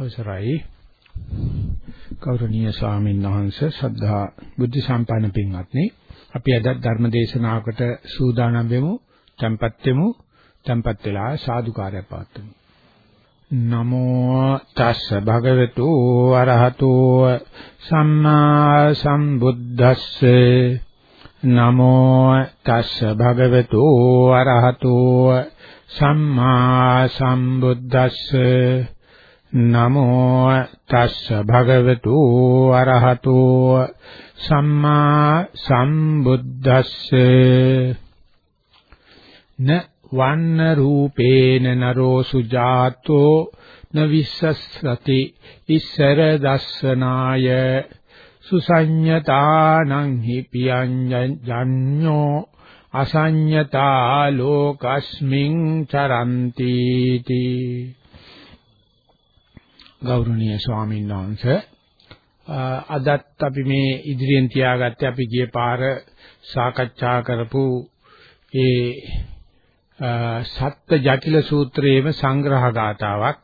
අවසරයි. ගෞරවනීය ස්වාමීන් වහන්සේ ශ්‍රද්ධා බුද්ධ සම්පන්න පින්වත්නි අපි අද ධර්ම දේශනාවකට සූදානම් වෙමු tempත් වෙමු tempත් වෙලා සාදුකාරය පවත්වමු. නමෝ තස්ස භගවතු අරහතෝ සම්මා සම්බුද්දස්සේ. නමෝ තස්ස භගවතු අරහතෝ සම්මා සම්බුද්දස්සේ. නමෝ තස්ස භගවතු අරහතෝ සම්මා සම්බුද්දස්සේ. න වන්න රූපේන නරෝ සුජාතෝ න විස්සස්සති ඉස්සර දස්සනාය. සුසඤ්ඤතානං හි පියඤ්ඤඤ්ඤෝ අසඤ්ඤතා ලෝකස්මින් චරಂತಿ තී ගෞරවනීය ස්වාමීන් වහන්සේ අදත් අපි මේ ඉදිරියෙන් තියාගත්තේ අපි ගිය පාර සාකච්ඡා කරපු ඒ සත්ත්‍ය ජටිල සූත්‍රයේම සංග්‍රහ ගාතාවක්.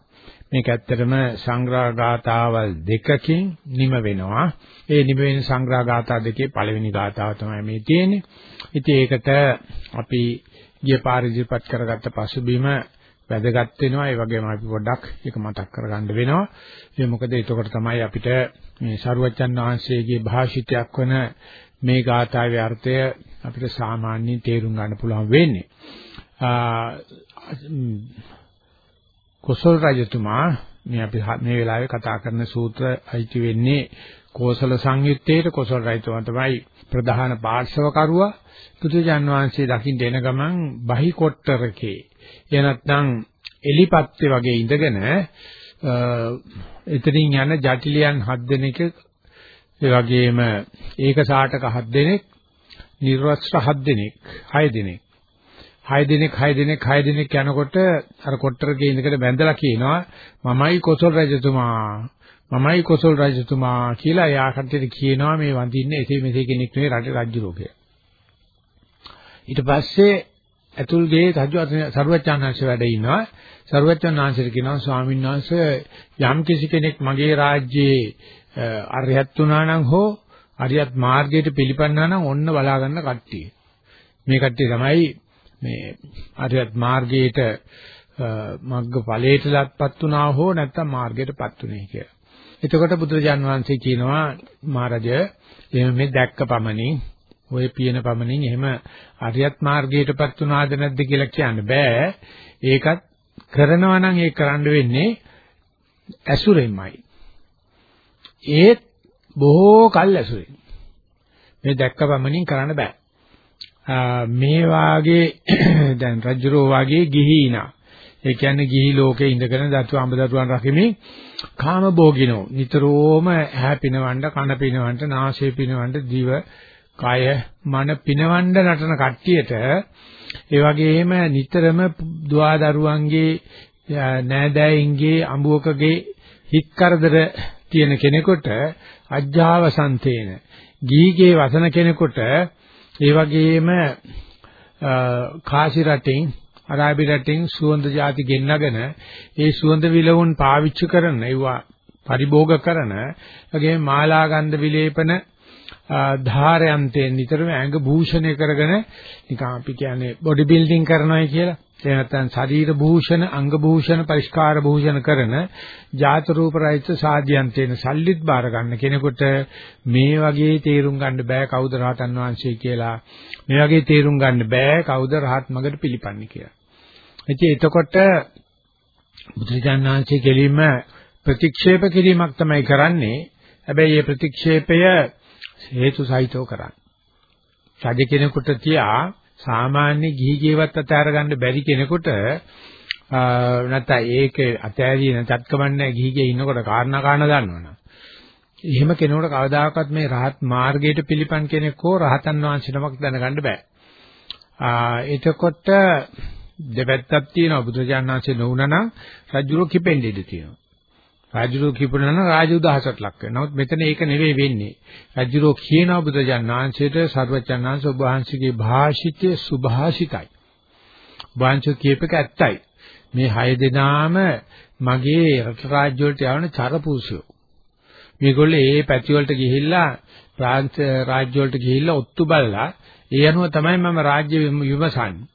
මේක ඇත්තටම සංග්‍රහ ගාතාවල් දෙකකින් නිම වෙනවා. ඒ නිම වෙන සංග්‍රහ ගාථා දෙකේ පළවෙනි ගාතාව තමයි මේ තියෙන්නේ. ඉතින් ඒකට අපි ගිය පාර ඉදිරිපත් කරගත්ත පසුබිම වැදගත් වෙනවා. ඒ වගේම අපි පොඩ්ඩක් ඒක මතක් කරගන්න වෙනවා. ඒ මොකද එතකොට තමයි අපිට මේ සරුවච්චන් වහන්සේගේ භාෂිතයක් වන මේ ගාථාවේ අර්ථය අපිට සාමාන්‍යයෙන් තේරුම් ගන්න පුළුවන් වෙන්නේ. කොසල් රජතුමා මේ අපි මේ වෙලාවේ කතා කරන සූත්‍ර අයිති වෙන්නේ කෝසල සංයුත්තේට. කොසල් රජතුමා තමයි ප්‍රධාන පාර්ශවකරුවා. පුදුජන් වහන්සේ දකින්න එන ගමන් බහි කොට්ටරකේ එය නැත්නම් එලිපත්te වගේ ඉඳගෙන එතනින් යන ජටිලයන් හත් දෙනෙක් ඒ වගේම ඒක සාටක හත් දෙනෙක් නිර්වස්ත්‍ර හත් දෙනෙක් හය දෙනෙක්. හය දෙනෙක් හය දෙනෙක් හය දෙනෙක් යනකොට අර කොට්ටරගේ ඉඳගෙන බැඳලා කියනවා මමයි කොසල් රජතුමා මමයි කොසල් රජතුමා කියලා එයා කට්ටියට කියනවා මේ වඳින්නේ එසේ මෙසේ කෙනෙක් නෙවෙයි රට රජු ලෝකය ඊට පස්සේ ඇතුල්ගේ සරුවචාන්හන්ස වැඩ ඉන්නවා. සරුවචාන්හන්සට කියනවා ස්වාමීන් වහන්සේ යම් කිසි කෙනෙක් මගේ රාජ්‍යයේ අරියත් වුණා නම් හෝ අරියත් මාර්ගයට පිළිපන්නා නම් ඔන්න බලා ගන්න කට්ටිය. මේ කට්ටිය තමයි මේ අරියත් මාර්ගයට මග්ග ඵලයටලත්පත් වුණා හෝ නැත්නම් මාර්ගයටපත් උනේ කියලා. එතකොට බුදුරජාන් වහන්සේ කියනවා මහරජ එහෙම මේ දැක්ක පමණින් ඔය පියන පමණින් එහෙම අරියත් මාර්ගයටපත් උනාද නැද්ද කියලා කියන්න බෑ. ඒකත් කරනවා නම් ඒක කරන්න වෙන්නේ ඇසුරෙන්මයි. ඒත් බොහෝ කල් ඇසුරෙන්. මේ දැක්ක පමණින් කරන්න බෑ. මේ වාගේ දැන් රජුරෝ වාගේ ගිහිනා. ඒ කියන්නේ ගිහි ලෝකේ ඉඳගෙන දතු අඹ දරුවන් රකිමින් කාම භෝගිනෝ නිතරම ඇහැ පිනවන්න කන පිනවන්න නාසය පිනවන්න දිව කය මන පිනවන්න නටන කට්ටියට ඒ වගේම නිතරම දුවදරුවන්ගේ නෑදෑයින්ගේ අඹුවකගේ හිත් කරදර තියෙන කෙනෙකුට අජ්ජාවසන්තේන ගීගේ වසන කෙනෙකුට ඒ වගේම කාසි රටින් අරාබි රටින් සුවඳ ಜಾති ගෙන්නගෙන ඒ සුවඳ විලවුන් පාවිච්චි කරන ඒවා පරිභෝග කරන වගේම මාලා ගන්ධ විලේපන ධාරයන්තෙන් නිතරම ඇඟ භූෂණය කරගෙන නිකන් අපි කියන්නේ බොඩි බිල්ඩින් කරනවායි කියලා. ඒ නැත්නම් ශරීර භූෂණ, අංග භූෂණ, පරිස්කාර භූෂණ කරන ජාත රූප රහිත සාධ්‍යයන්තෙන් සල්ලිත් බාර ගන්න කෙනෙකුට මේ වගේ තේරුම් ගන්න බෑ කවුද රහතන් වහන්සේ කියලා. මේ වගේ තේරුම් ගන්න බෑ කවුද රහත් මගට පිළිපන්නේ කියලා. ඉතින් එතකොට බුදුරජාණන් වහන්සේ කෙලින්ම ප්‍රතික්ෂේප කිරීමක් තමයි කරන්නේ. හැබැයි මේ ප්‍රතික්ෂේපය හේතු සහිතව කරන්නේ. රජ කෙනෙකුට තියා සාමාන්‍ය ගිහි ජීවත් අතහැර ගන්න බැරි කෙනෙකුට නැත්නම් ඒක අතෑරිය නැතත් කමන්නේ ගිහි ගේ ඉන්නකොට කාරණා කාරණා දන්නවනේ. එහෙම කෙනෙකුට කවදාකවත් මේ රහත් මාර්ගයට පිළිපන් කෙනෙක් හෝ රහතන් වහන්සේ නමක් දැනගන්න බෑ. ආ එතකොට දෙපැත්තක් තියෙනවා බුදුරජාණන් වහන්සේ නොවුනනම් රජුරෝ කිපෙන්නේ ඉඳී තියෙනවා. රාජුරෝ කිපුණා නම් රාජ උදාහසට ලක් වෙනවා. නමුත් මෙතන ඒක නෙවෙයි වෙන්නේ. රාජුරෝ කියනවා බුදුජානනාංශයට සර්වචන්නාංශ ඔබ වහන්සේගේ භාෂිතයේ සුභාෂිතයි. වංශ කීපක ඇත්තයි. මේ හය දෙනාම මගේ රට රාජ්‍ය වලට යවන චරපූසයෝ. මේගොල්ලෝ ඒ පැති වලට ගිහිල්ලා ප්‍රාන්ත රාජ්‍ය වලට ගිහිල්ලා ඔත්තු බලලා ඒ අනුව තමයි මම රාජ්‍ය විමසන්නේ.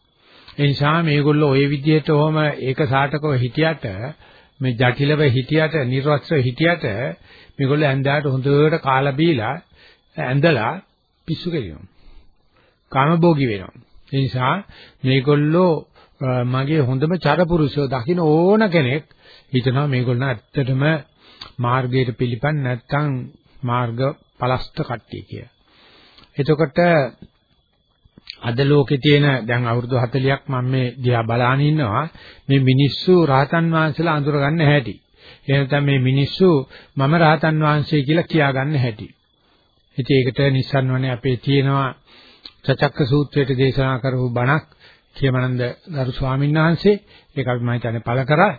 ඒ නිසා මේගොල්ලෝ ওই විදිහට ඔහම ඒක සාටකව හිටියට මේ ජටිලව හිටියට නිර්වස්ත්‍ර හිටියට මේගොල්ලෝ ඇඳාට හොඳට කාලා බීලා ඇඳලා පිස්සු කෙලිනවා. කාමභෝගී වෙනවා. ඒ නිසා මේගොල්ලෝ මගේ හොඳම චරපුරුෂයෝ දකින්න ඕන කෙනෙක් හිතනවා මේගොල්ලෝ ඇත්තටම මාර්ගයට පිළිපන් නැත්තම් මාර්ග පලස්ත කට්ටිය කියලා. එතකොට අද ලෝකේ තියෙන දැන් අවුරුදු 40ක් මම මේ දිහා බලාගෙන ඉන්නවා මේ මිනිස්සු රහතන් වහන්සේලා අඳුර ගන්න හැටි. එහෙනම් මේ මිනිස්සු මම රහතන් වහන්සේ කියලා කියා ගන්න හැටි. ඉතින් ඒකට නිස්සන්වනේ අපේ තියෙනවා චචක්ක සූත්‍රයේ දේශනා කරපු බණක් කියමනන්ද ගරු ස්වාමීන් වහන්සේ ඒක අපි මම හිතන්නේ පළ කරා.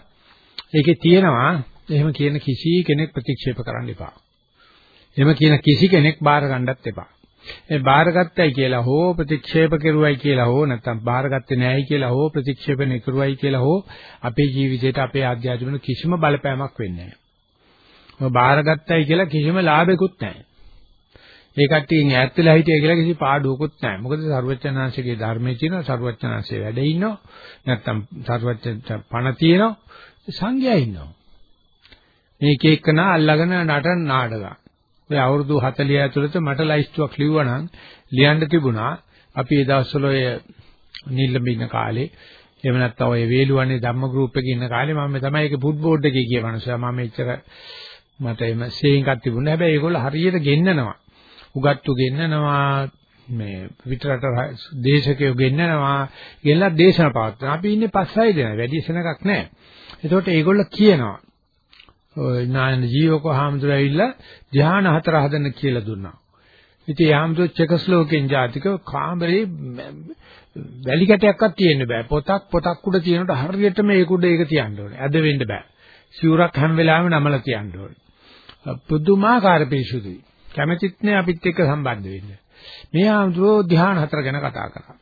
ඒකේ තියෙනවා එහෙම කියන කිසි කෙනෙක් ප්‍රතික්ෂේප කරන්න එපා. එහෙම කියන කිසි කෙනෙක් බාර ගන්නත් එපා. ඒ බාරගත්තයි කියලා හෝ ප්‍රතික්ෂේප කෙරුවයි කියලා හෝ නැත්නම් බාරගත්තේ නැහැයි කියලා හෝ ප්‍රතික්ෂේප නිකරුවයි කියලා හෝ අපේ ජීවිතේට අපේ ආධ්‍යාත්මික කිසිම බලපෑමක් වෙන්නේ නැහැ. ඔය බාරගත්තයි කියලා කිසිම ලාභයක්වත් නැහැ. ඒ කට්ටියන් ඈත් වෙලා හිටිය කියලා කිසි පාඩුවකුත් නැහැ. මොකද සරුවච්චනාංශයේ ධර්මයේ තියෙනවා සරුවච්චනාංශයේ වැඩ ඉන්නවා. නැත්තම් සරුවච්ච පණ තියෙනවා. සංඝයා ඉන්නවා. මේක එක්කන අල්ලගෙන නටන නාටක. ඔය අවුරුදු 40 ඇතුළත මට ලයිස්ට්ුවක් ලිව්වනම් ලියන්න තිබුණා. අපි ඒ දවස්වල ඔය නිල්ලඹ ඉන්න කාලේ එහෙම නැත්නම් ඔය වේලුවන්නේ ධම්ම ගෲප් එකේ ඉන්න කාලේ මම තමයි ඒක ෆුට් බෝඩ් එකේ ගිය මනුස්සයා. මම එච්චර මට එම සේයින් එකක් තිබුණා. හැබැයි ඒගොල්ලෝ හරියට ගෙන්නනවා. උගත්තු ගෙන්නනවා මේ විතරට දේශකයෝ ගෙන්නනවා ගෙනලා දේශන පවත්වන. අපි ඉන්නේ පස්සයි දෙනා. වැඩි සෙනගක් නැහැ. ඒකට ඒගොල්ලෝ කියනවා ඔය නායන ජීවක හාමුදුරුවෝ ඇවිල්ලා ධ්‍යාන හතර හදන්න කියලා දුන්නා. ඉතින් ඒ හාමුදුරුවෝ චෙකස්ලෝකෙන් ජාතික කාමරේ වැලි කැටයක්වත් තියෙන්න බෑ. පොතක් පොතක් උඩ තියෙනකොට හරියටම ඒක උඩ ඒක තියන්න ඕනේ. අද වෙන්න බෑ. සිවුරක් හැම වෙලාවෙම නමලා තියන්න ඕනේ. පුදුමාකාර පිරිසුදුයි. කැමැතිත් නෑ අපිත් එක්ක සම්බන්ධ වෙන්න. මේ ආම්ද්‍රෝ ධ්‍යාන හතර ගැන කතා කරා.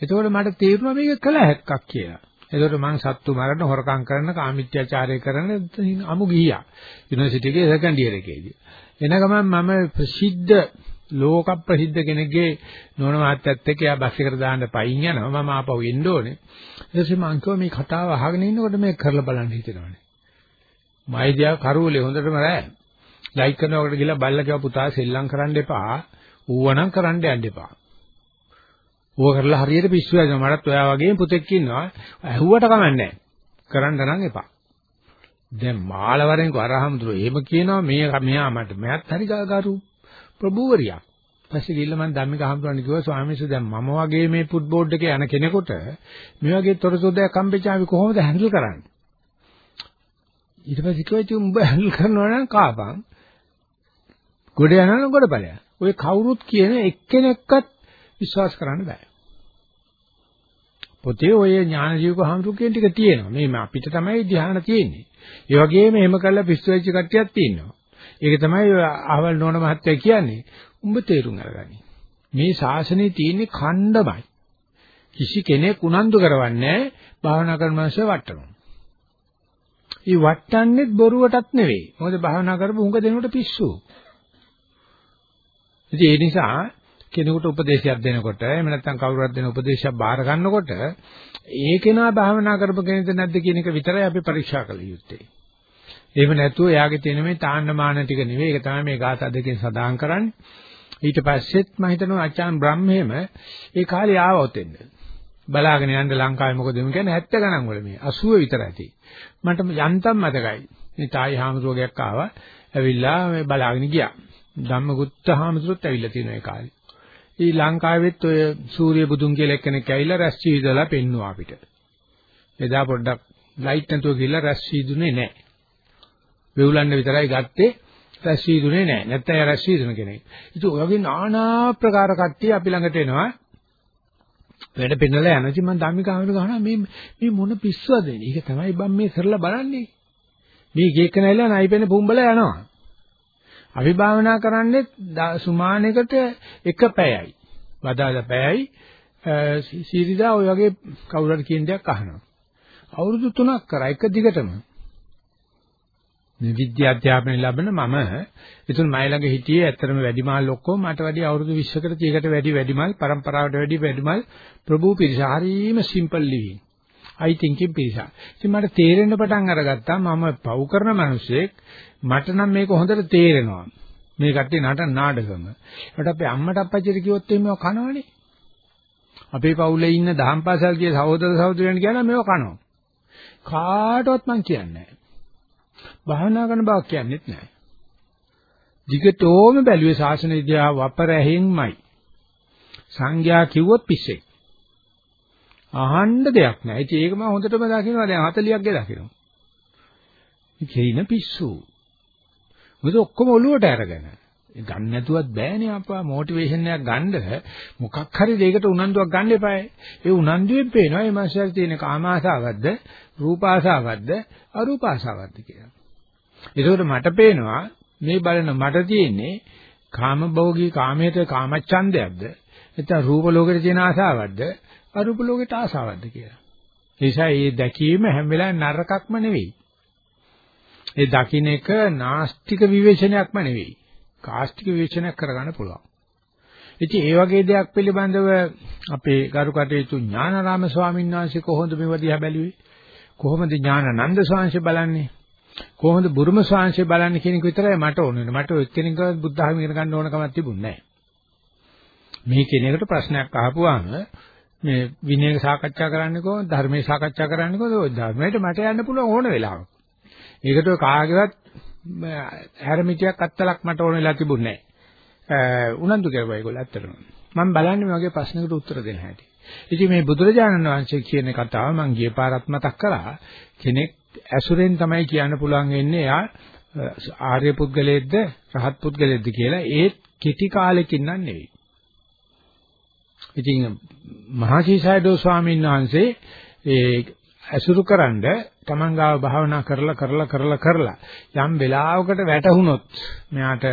එතකොට මට තේරුණා මේක කළ හැක්කක් කියලා. එතකොට මං සත්තු මරන හොරකම් කරන කාමීත්‍යාචාරය කරන අමු ගියා. යුනිවර්සිටි එකේ සෙකන්ඩ් ඉයර් එකේදී. එන ගමන් මම ප්‍රසිද්ධ ලෝක ප්‍රසිද්ධ කෙනෙක්ගේ නෝන මාත්‍යත් එක්ක යා බස් එකට දාන්න පයින් යනවා මම ආපහු එන්න ඕනේ. ඊට පස්සේ මං කිව්වා මේ කතාව අහගෙන ඉන්නකොට මේක කරලා බලන්න හිතෙනවානේ. මයිදියා කරුවලේ හොඳටම රෑ. ලයික් කරනකොට ගිහලා බල්ලා කිව්වා පුතා සෙල්ලම් කරන්න එපා. ඌවනම් කරන්න යන්න එපා. ඌව කරලා හරියට පිස්සු වැදෙනවා. මටත් ඔයා වගේම පුතෙක් ඉන්නවා. ඇහුවට කමන්නේ කරන්න නම් එපා. දැන් මාළවරෙන් වරහම්දුර එහෙම කියනවා මේ මෙයා මට මෑත් හරි ගාගරු ප්‍රභූවරියා. පස්සේ ගිහිල්ලා මම ධම්මික හම්බුනන කිව්වා ස්වාමීන් වහන්සේ දැන් මම වගේ මේ ෆුට් බෝඩ් එකේ යන කෙනෙකුට මේ වගේ තොරතුරුයක් හම්බෙච්චාම කොහොමද හැන්ඩල් කරන්නේ? ඊට පස්සේ කිව්වා ඉතින් උඹ හැන්ඩල් කරනවා නම් කාපන්. ගොඩ යනවා නම් ගොඩ ඵලයක්. ඔය කවුරුත් කියන එක්කෙනෙක්වත් විශ්වාස කරන්න බෑ. පොතේ ඔය ඥාන ජීවක හඳු කියන ටික තියෙනවා. මේ අපිට තමයි ධ්‍යාන තියෙන්නේ. ඒ වගේම එහෙම කළා පිස්සු වෙච්ච කට්ටියක් තියෙනවා. ඒක තමයි අහවල් නෝන මහත්තයා කියන්නේ. උඹ තේරුම් අරගනි. මේ ශාසනයේ තියෙන්නේ ඛණ්ඩමයි. කිසි කෙනෙක් උනන්දු කරවන්නේ භාවනා කරන මාසෙ වටනවා. ඊ වටන්නේත් බොරුවටත් නෙවෙයි. මොකද භාවනා කරපු හුඟ දෙනකොට පිස්සු. ඉතින් ඒ නිසා කෙනෙකුට උපදේශයක් දෙනකොට එහෙම නැත්නම් කවුරුහක් දෙන උපදේශයක් බාර ගන්නකොට ඒ කෙනා භාවනා කරපු කෙනෙක්ද නැද්ද කියන එක විතරයි අපි පරීක්ෂා කළ යුත්තේ. එහෙම නැතුව එයාගේ තියෙන මේ තාන්නමාන ටික නෙවෙයි ඒක තමයි මේ ගාථා දෙකෙන් සදාන් කරන්නේ. ඊට පස්සෙත් මම හිතනවා අචාන් බ්‍රහ්මේම ඒ කාලේ ආවොත් එන්න. බලාගෙන යන්න ලංකාවේ මොකද මේ කියන්නේ 70 ගණන් වල මේ 80 විතර ඇති. මට යන්තම් මතකයි. මේ තායි හාමුදුරුවෝගයක් ආවා. ඇවිල්ලා මේ බලාගෙන ගියා. ධම්මගුත්ත හාමුදුරුවෝත් ඇවිල්ලා තියෙනවා ඒ කාලේ. ඊ ලංකාවෙත් ඔය සූර්ය බුදුන් කියලා එක්කෙනෙක් ඇවිල්ලා රැස් වීදලා පෙන්නුවා අපිට. එදා පොඩ්ඩක් ලයිට් නැතුව ගිහලා රැස් වීදුනේ නැහැ. වෙවුලන්න විතරයි ගත්තේ රැස් වීදුනේ නැහැ. නැත්නම් එයා රැස් වීදුන කෙනෙක්. ඉතින් ඔය වගේ নানা ප්‍රකාර කට්ටිය අපි ළඟට එනවා. වැඩ පෙන්නලා යනවා. ඉතින් මම ධම්මිකාවෙන් ගහනවා මේ මේ මොන පිස්සුවද මේ? ඒක තමයි බම් මේ කරලා බලන්නේ. මේ ගේක නැවිලා නයිපෙන පුම්බලා යනවා. අපි භාවනා කරන්නේ සුමානයකට එක පැයයි. වදාළ පැයයි සීරිදා ඔය වගේ කවුරුහරි කියන දෙයක් අහනවා. අවුරුදු 3ක් කරා එක දිගටම. මේ විද්‍යා අධ්‍යාපනය ලැබෙන මම එතුන් මයි ළඟ හිටියේ ඇත්තටම වැඩිමාල් ඔක්කොම මට වැඩි අවුරුදු 20කට 30කට වැඩි වැඩිමාල් પરම්පරාවට වැඩි වැඩිමාල් ප්‍රභූ පිරිස හරීම සිම්පල් ලිවිං I thinking පිරිස. ඉතින් මට තේරෙන්න පටන් අරගත්තා මම පව් කරන මිනිස්සෙක් මට නම් මේක හොඳට තේරෙනවා. මේ කට්ටිය නටන නාඩගම. ඒකට අපේ අම්මට අප්පච්චිට කිව්වොත් මේව කනවනේ. අපේ පවුලේ ඉන්න දහම් පාසල් ගිය සහෝදර සහෝදරයන් කියනවා මේව කනවා. කාටවත් මං කියන්නේ නැහැ. භාවනා කරන බවක් කියන්නේත් නැහැ. දිගටම බැලුවේ ශාසනය දිහා වපරැහින්මයි. සංඥා කිව්වොත් පිස්සෙක්. අහන්න දෙයක් නැහැ. ඉතින් ඒක මම හොඳටම දකින්නවා දැන් 40ක් ගේ දකින්නවා. මේ කෙින පිස්සු. මොකද ඔක්කොම ඔලුවට අරගෙන. ගන්න නැතුවත් බෑනේ අපා මොටිවේෂන් එකක් ගන්න මොකක් හරි දෙයකට උනන්දුවක් ගන්න එපායි. ඒ උනන්දුවෙන් පේනවා මේ මාසයල් තියෙන කාම ආසාවක්ද, රූප ආසාවක්ද, අරූප ආසාවක්ද කියලා. ඒකෝට මට පේනවා මේ බලන මට තියෙන්නේ කාම භෝගී කාමයට කාමච්ඡන්දයක්ද, නැත්නම් රූප ලෝකෙට තියෙන ආසාවක්ද, අරූප ලෝකයට ආසාවක්ද කියලා. ඒ නිසා මේ දැකීම හැම වෙලාවෙම නරකක්ම නෙවෙයි. ඒ දකින්න එක නාස්තික විවේචනයක්ම නෙවෙයි. කාස්තික විවේචනයක් කරගන්න පුළුවන්. ඉතින් ඒ වගේ දෙයක් පිළිබඳව අපේ ගරුකටයුතු ඥානාරාම ස්වාමීන් වහන්සේ කොහොමද මේවා දිහා බැලුවේ? කොහොමද ඥානানন্দ ස්වාමීන් බලන්නේ? කොහොමද බුරුම ස්වාමීන් බලන්නේ කියන එක විතරයි මට ඕන වෙන්නේ. මට එක්කෙනෙක්වත් බුද්ධ ධර්ම ඉගෙන ගන්න ඕන කමක් තිබුණේ නැහැ. මේ කෙනෙකුට ප්‍රශ්නයක් අහපුවාම මේ විනය සාකච්ඡා කරන්නේ කොහොමද? ධර්මයේ සාකච්ඡා කරන්නේ කොහොමද? ওই ධර්මයට මට යන්න පුළුවන් ඕන වෙලාවක. ඒකට කාගේවත් හැරමිටියක් අත්තලක් මට ඕන වෙලා තිබුණේ නැහැ. උනන්දු කරුවා ඒගොල්ලෝ ඇත්තටම. මම බලන්නේ මේ වගේ ප්‍රශ්නකට උත්තර දෙන්න හැටි. ඉතින් මේ බුදුරජාණන් වහන්සේ කියන කතාව මම ගිය පාරත් මතක් කළා. කෙනෙක් ඇසුරෙන් තමයි කියන්න පුළුවන් වෙන්නේ එයා ආර්ය පුද්ගලයෙක්ද රහත් පුද්ගලයෙක්ද කියලා ඒත් කෙටි කාලෙකින් නම් නෙවෙයි. ඉතින් මහසීසයඩෝ ස්වාමීන් වහන්සේ ඒ ඇසුරුකරනද තමන් ගාව භාවනා කරලා කරලා කරලා කරලා යම් වෙලාවකට වැටහුනොත් මෙයාට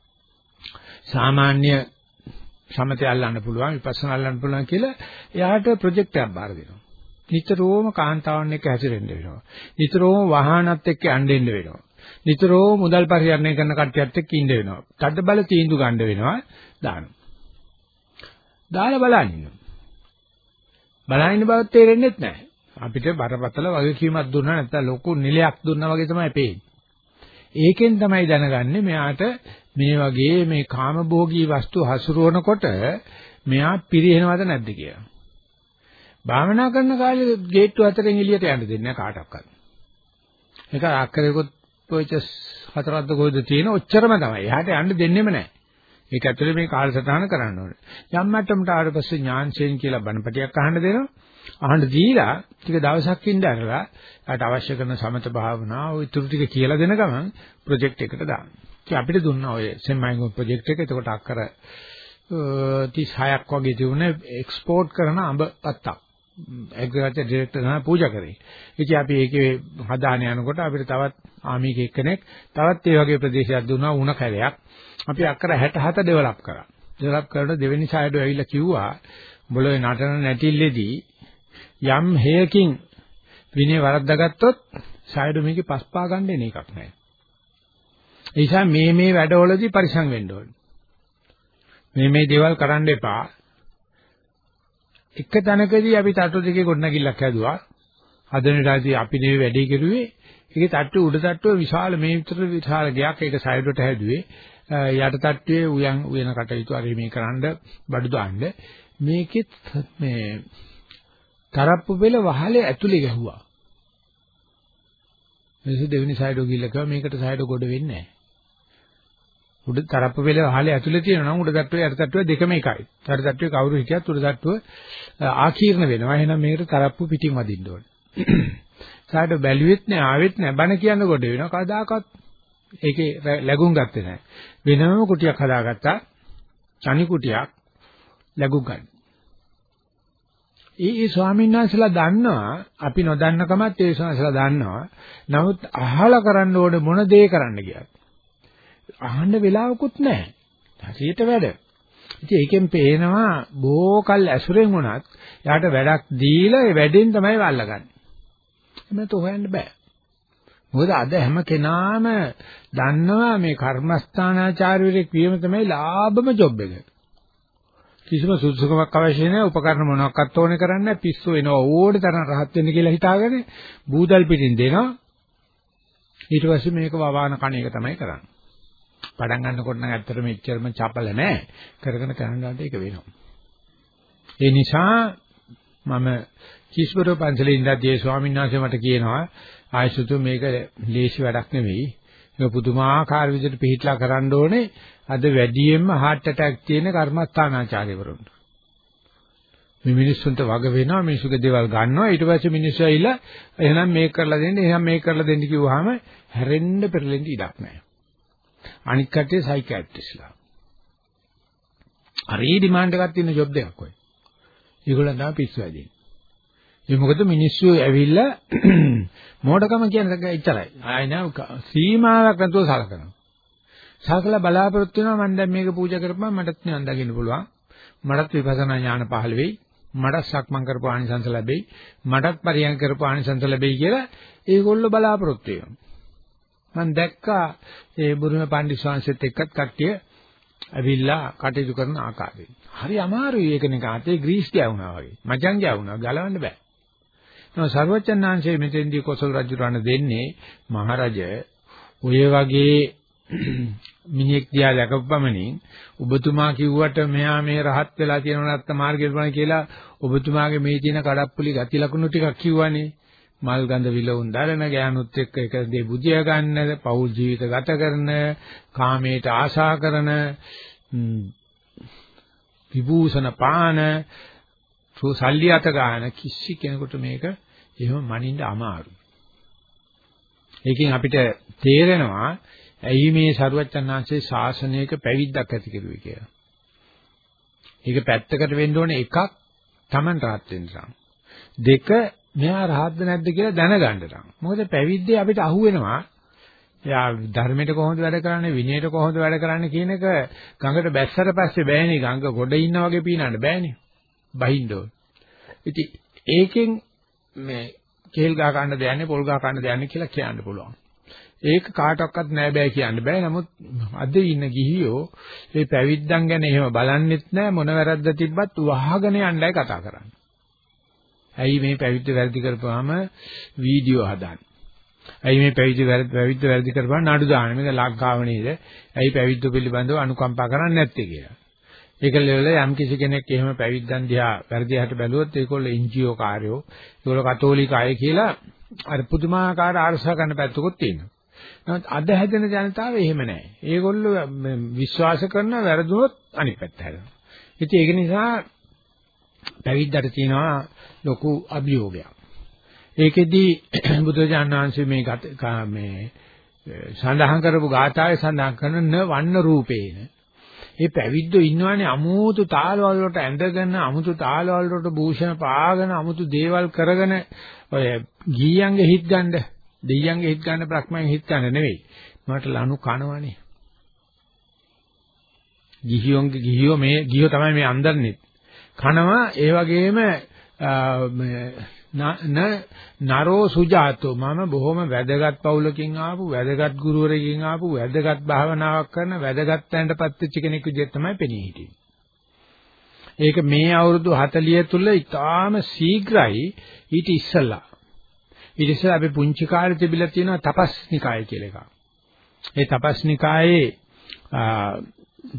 සාමාන්‍ය සමතය අල්ලන්න පුළුවන් විපස්සනා අල්ලන්න පුළුවන් කියලා එයාට ප්‍රොජෙක්ට් එකක් බාර දෙනවා. නිතරම කාන්තාවන් එක්ක හැසිරෙන්න වෙනවා. නිතරම වාහනත් එක්ක යන්න වෙනවා. නිතරම මුදල් පරිහරණය කරන කට්ටියත් එක්ක ඉන්න වෙනවා. තද්ද බල තීන්දුව ගන්න වෙනවා. දානවා. දාලා බලන්න ඉන්නවා. බලන්න බව තේරෙන්නේ නැහැ. අපිට බරපතල වගකීමක් දුන්නා නැත්නම් ලොකු නිලයක් දුන්නා වගේ තමයි පේන්නේ. ඒකෙන් තමයි දැනගන්නේ මෙයාට මේ වගේ මේ කාමභෝගී වස්තු හසුරුවනකොට මෙයා පිරිනවද නැද්ද කියලා. භාවනා කරන කාලේ ගේට්ටු අතරින් එළියට යන්න දෙන්නේ නැහැ කාටවත්. ඒක අක්කරේකොත් පොයිචස් හතරක්ද කොහෙද තියෙන ඔච්චරම තමයි. එහාට යන්න දෙන්නෙම නැහැ. ඒක ඇතුලේ මේ කාලසටහන කරන්න ඕනේ. යම් මට්ටමට ආවට පස්සේ ඥාන්සේන් කියලා බණපටියක් අහන්න දෙනවා. අහන්න දීලා ටික දවසක් ඉඳ අරලා ඊට අවශ්‍ය කරන සමත භාවනා ඔය ඉතුරු ටික කියලා දෙන ගමන් ප්‍රොජෙක්ට් එකට දාන්න. ඉතින් අපිට දුන්නා ඔය සෙමයිගෝ ප්‍රොජෙක්ට් එක. එතකොට අක්කර 36ක් වගේ තිබුණේ එක්ස්පෝර්ට් කරන අඹ පත්තක්. ඇග්‍රිකල්චර් ඩිරෙක්ටර් තමයි පූජා කරේ. ඉතින් අපි ඒකේ හදාන යනකොට අපිට තවත් ආමික එක්කෙනෙක් තවත් ඒ වගේ ප්‍රදේශයක් දුන්නා උණ කැලයක්. අපි අක්කර 67 ඩෙවලොප් කරා. ඩෙවලොප් කරලා දෙවෙනි සයිඩෝ ඇවිල්ලා කිව්වා උඹලා නටන නැටිල්ලේදී යම් හේයකින් විනය වරද්දාගත්තොත් සයිඩෝ මේකේ පස්පා ගන්න එන එකක් නැහැ. ඒ නිසා මේ මේ වැඩවලදී පරිසං වෙන්න ඕනේ. මේ මේ දේවල් කරන්න එපා. එක තැනකදී අපි තට්ටු දෙකේ ගොඩනැගිල්ලක් හැදුවා. හදන විලාදී අපි නෙවෙයි වැඩේ කෙරුවේ. ඒකේ තට්ටු උඩ තට්ටුව විශාල මේ විතර විශාල ගයක් ඒක සයිඩට හැදුවේ. යට තට්ටුවේ උයන් උයන කටයුතු අර මේ කරන්න බඩු දාන්න. මේකෙත් මේ තරප්පු බෙල වහලේ ඇතුලේ ගැහුවා. මිනිස්සු දෙවෙනි සයිඩෝ ගිහිල්ලා කිව්වා මේකට සයිඩෝ ගොඩ වෙන්නේ නැහැ. උඩ තරප්පු වල වහලේ ඇතුලේ තියෙනවා නම් උඩ තට්ටුවේ යට තට්ටුවේ දෙකම එකයි. යට තට්ටුවේ කවුරු හිටියත් උඩ තට්ටුව ආකීර්ණ වෙනවා. එහෙනම් මේකට තරප්පු පිටින් වදින්න ඕනේ. සාඩ බැලුවෙත් නෑ ආවෙත් නෑ බන කියන්න කොට වෙනවා. කවදාකවත් ඒකේ ලැබුම් ගත්තේ නෑ. වෙනම කුටියක් හදාගත්තා. තනි කුටියක් ලැබුම් ගන්න. ඒ ඒ ස්වාමීන් වහන්සේලා දන්නවා අපි නොදන්නකමත් ඒ ස්වාමීන් වහන්සේලා දන්නවා. නමුත් අහලා කරන්න ඕනේ මොන දේ කරන්න කියත්. අහන්න වෙලාවකුත් නැහැ. හරියට වැඩ. ඉතින් ඒකෙන් පේනවා බෝකල් ඇසුරෙන් වුණත් යාට වැඩක් දීලා ඒ වැඩෙන් තමයි වල්ලගන්නේ. එමෙත හොයන්න බෑ. මොකද අද හැම කෙනාම දන්නවා මේ කර්මස්ථානාචාර්යවරයෙක් වීම තමයි ලාභම ජොබ් එක. කිසිම සුදුසුකමක් අවශ්‍ය නැහැ උපකරණ මොනවාක්වත් ඕනේ කරන්නේ නැහැ පිස්සු එනවා ඕඩ තරම් රහත් වෙන්න කියලා හිතාගෙන බූදල් පිටින් දෙනවා ඊට පස්සේ මේක වවාන කණ එක තමයි කරන්නේ පටන් ගන්නකොට නම් ඇත්තටම එච්චරම චපල නැහැ. කරගෙන කරනකොට ඒක වෙනවා. ඒ නිසා මම කිස්වර පන්සලේ ඉඳලා ඒ ස්වාමීන් වහන්සේ මට කියනවා ආයසුතු මේක ලේසි වැඩක් නෙවෙයි. ඒක පුදුමාකාර විදිහට පිළිట్లా කරන්න ඕනේ. අද වැඩියෙන්ම heart attack තියෙන කර්මස්ථානාචාර්යවරුන්ට. මේ මිනිස්සුන්ට වග වෙනවා මිනිස්සුගේ දේවල් ගන්නවා. ඊට පස්සේ මිනිස්සු ඇවිල්ලා එහෙනම් මේක කරලා දෙන්න එහෙනම් මේක කරලා දෙන්න කිව්වහම හැරෙන්න පෙරලෙන්න ඉඩක් නැහැ. අනික් කටේ සයිකියාට්‍රිස්ලා. හරි ඩිමාන්ඩ් එකක් තියෙන ජොබ් එකක් ඔය. ඒගොල්ලන් තමයි පිස්සු ඇදින්නේ. ඒ මොකද මිනිස්සු ඇවිල්ලා මෝඩකම කියන එක ඉතරයි. ආය නෑ සීමාවක් නැතුව සලකනවා. සාකලා බලාපොරොත්තු වෙනවා මම දැන් මේක පූජා කරපුවම මටත් නිවන් දකින්න පුළුවන්. මටත් විපස්සනා ඥාන පහළ වෙයි. මටත් සක්මන් කරපු ආනිසංස ලැබෙයි. මටත් පරියන්ක කරපු ආනිසංස ලැබෙයි කියලා ඒගොල්ලෝ බලාපොරොත්තු වෙනවා. මම දැක්කා ඒ බුරුම පණ්ඩිත ස්වාමීන් එක්කත් කට්ටිය ඇවිල්ලා කටයුතු කරන ආකාරය. හරි අමාරුයි ඒක නිකන් අතේ ග්‍රීස් ගෑවුනා වගේ. මචං ගෑවුනා ගලවන්න බෑ. නෝ සර්වචන්නාංශයේ මෙතෙන්දී කොසල් රජුරණ දෙන්නේ මහරජ ඔය වගේ මිනිහෙක් දිහා දැකපමණින් ඔබතුමා කිව්වට මෙහා මේ රහත් වෙලා තියෙනව නැත්නම් මාර්ගයට යනවා කියලා ඔබතුමාගේ මේ තියෙන කඩප්පුලි ගති ලකුණු ටිකක් කිව්වනේ මල් ගඳ විලවුන් දරන ගෑනුත් එක්ක එක දේ බුදිය ගන්න පෞල් ජීවිත ගත කරන කාමයට ආශා කරන විභූෂණ පාන සල්ලි අත ගන්න කිසි කෙනෙකුට මේක එහෙම මනින්න අමාරුයි. ඒකෙන් අපිට තේරෙනවා ඇයි මේ සරුවච්චන්හන්සේ ශාසනයක පැවිද්දක් ඇති කරුවේ කියලා. ඒක පැත්තකට වෙන්න ඕනේ එකක් Taman rahat වෙන්න දෙක මෙයා රහත්ද නැද්ද කියලා දැනගන්න නම්. මොකද පැවිද්දේ අපිට අහු වෙනවා. එයා ධර්මයට කොහොමද වැඩ කරන්නේ විනයට කොහොමද වැඩ කරන්නේ කියන එක ගඟට බැස්සට පස්සේ බෑනේ ගඟ ගොඩ ඉන්න වගේ පීනන්න බෑනේ. බහින්න ඕන. ඉතින් ඒකෙන් මේ කේල් ගහ ගන්න දෙන්නේ පොල් ගහ ගන්න දෙන්නේ කියලා කියන්න පුළුවන්. ඒක කාටවත් නෑ බෑ කියන්න බෑ. නමුත් අද ඉන්න ගිහියෝ මේ පැවිද්දන් ගැන එහෙම බලන්නෙත් නෑ මොන වැරද්ද තිබ්බත් වහගෙන යන්නයි කතා කරන්නේ. ඇයි මේ පැවිද්ද වැරදි කරපුවාම වීඩියෝ හදන්නේ? ඇයි මේ පැවිදි වැරදි පැවිද්ද වැරදි කරපුවාම නඩු දාන්නේ? මේක ලංකාව නේද? ඇයි පැවිද්ද පිළිබඳව අනුකම්පා කරන්නේ නැත්තේ කියලා. ඒකලෙවල යම් කිසි කෙනෙක් එහෙම පැවිද්දන් දිහා වැරදියට බැලුවොත් ඒගොල්ලෝ එන්ජිஓ කාර්යෝ, ඒගොල්ලෝ කතෝලික අය කියලා අර පුදුමාකාර ආරසා ගන්න පැත්තකුත් තියෙනවා. නමුත් අද හැදෙන ජනතාව එහෙම නැහැ. ඒගොල්ලෝ විශ්වාස කරන වැරදුනොත් අනිත් පැත්ත හැදෙනවා. ඉතින් ඒක නිසා පැවිද්දට තියෙනවා ලොකු අභියෝගයක්. ඒකෙදි බුදුරජාණන් වහන්සේ මේ මේ සඳහන් කරපු ගාථාවේ සඳහන් කරන න වන්න රූපේන. මේ පැවිද්දෝ ඉන්නවනේ අමුතු තාලවල වලට ඇඳගෙන අමුතු තාලවල වලට භූෂණ පාගෙන අමුතු දේවල් කරගෙන ඔය ගීයන්ගේ හිත් ගන්න දෙයියන්ගේ හිත් ගන්න බ්‍රහ්මයන් හිත් ගන්න නෙවෙයි. මට ලනු කනවනේ. ගිහියොන්ගේ ගිහියෝ මේ ගිහියෝ තමයි මේ අන්දරන්නේ. කනවා ඒ වගේම න නරෝ සුජාතෝ මම බොහොම වැදගත් පවුලකින් ආපු වැදගත් ගුරුවරයෙක්ගෙන් ආපු වැදගත් භාවනාවක් කරන වැදගත් තැනටපත් වෙච්ච කෙනෙක් විදිහට තමයි පෙනී හිටියේ. ඒක මේ අවුරුදු 40 තුල ඉතාම ශීඝ්‍රයි ඊට ඉස්සලා ඊට ඉස්සෙල්ලා අපි පුංචි කාලේ තිබිලා තියෙනවා තපස්නිකාය කියලා එකක්. ඒ තපස්නිකායේ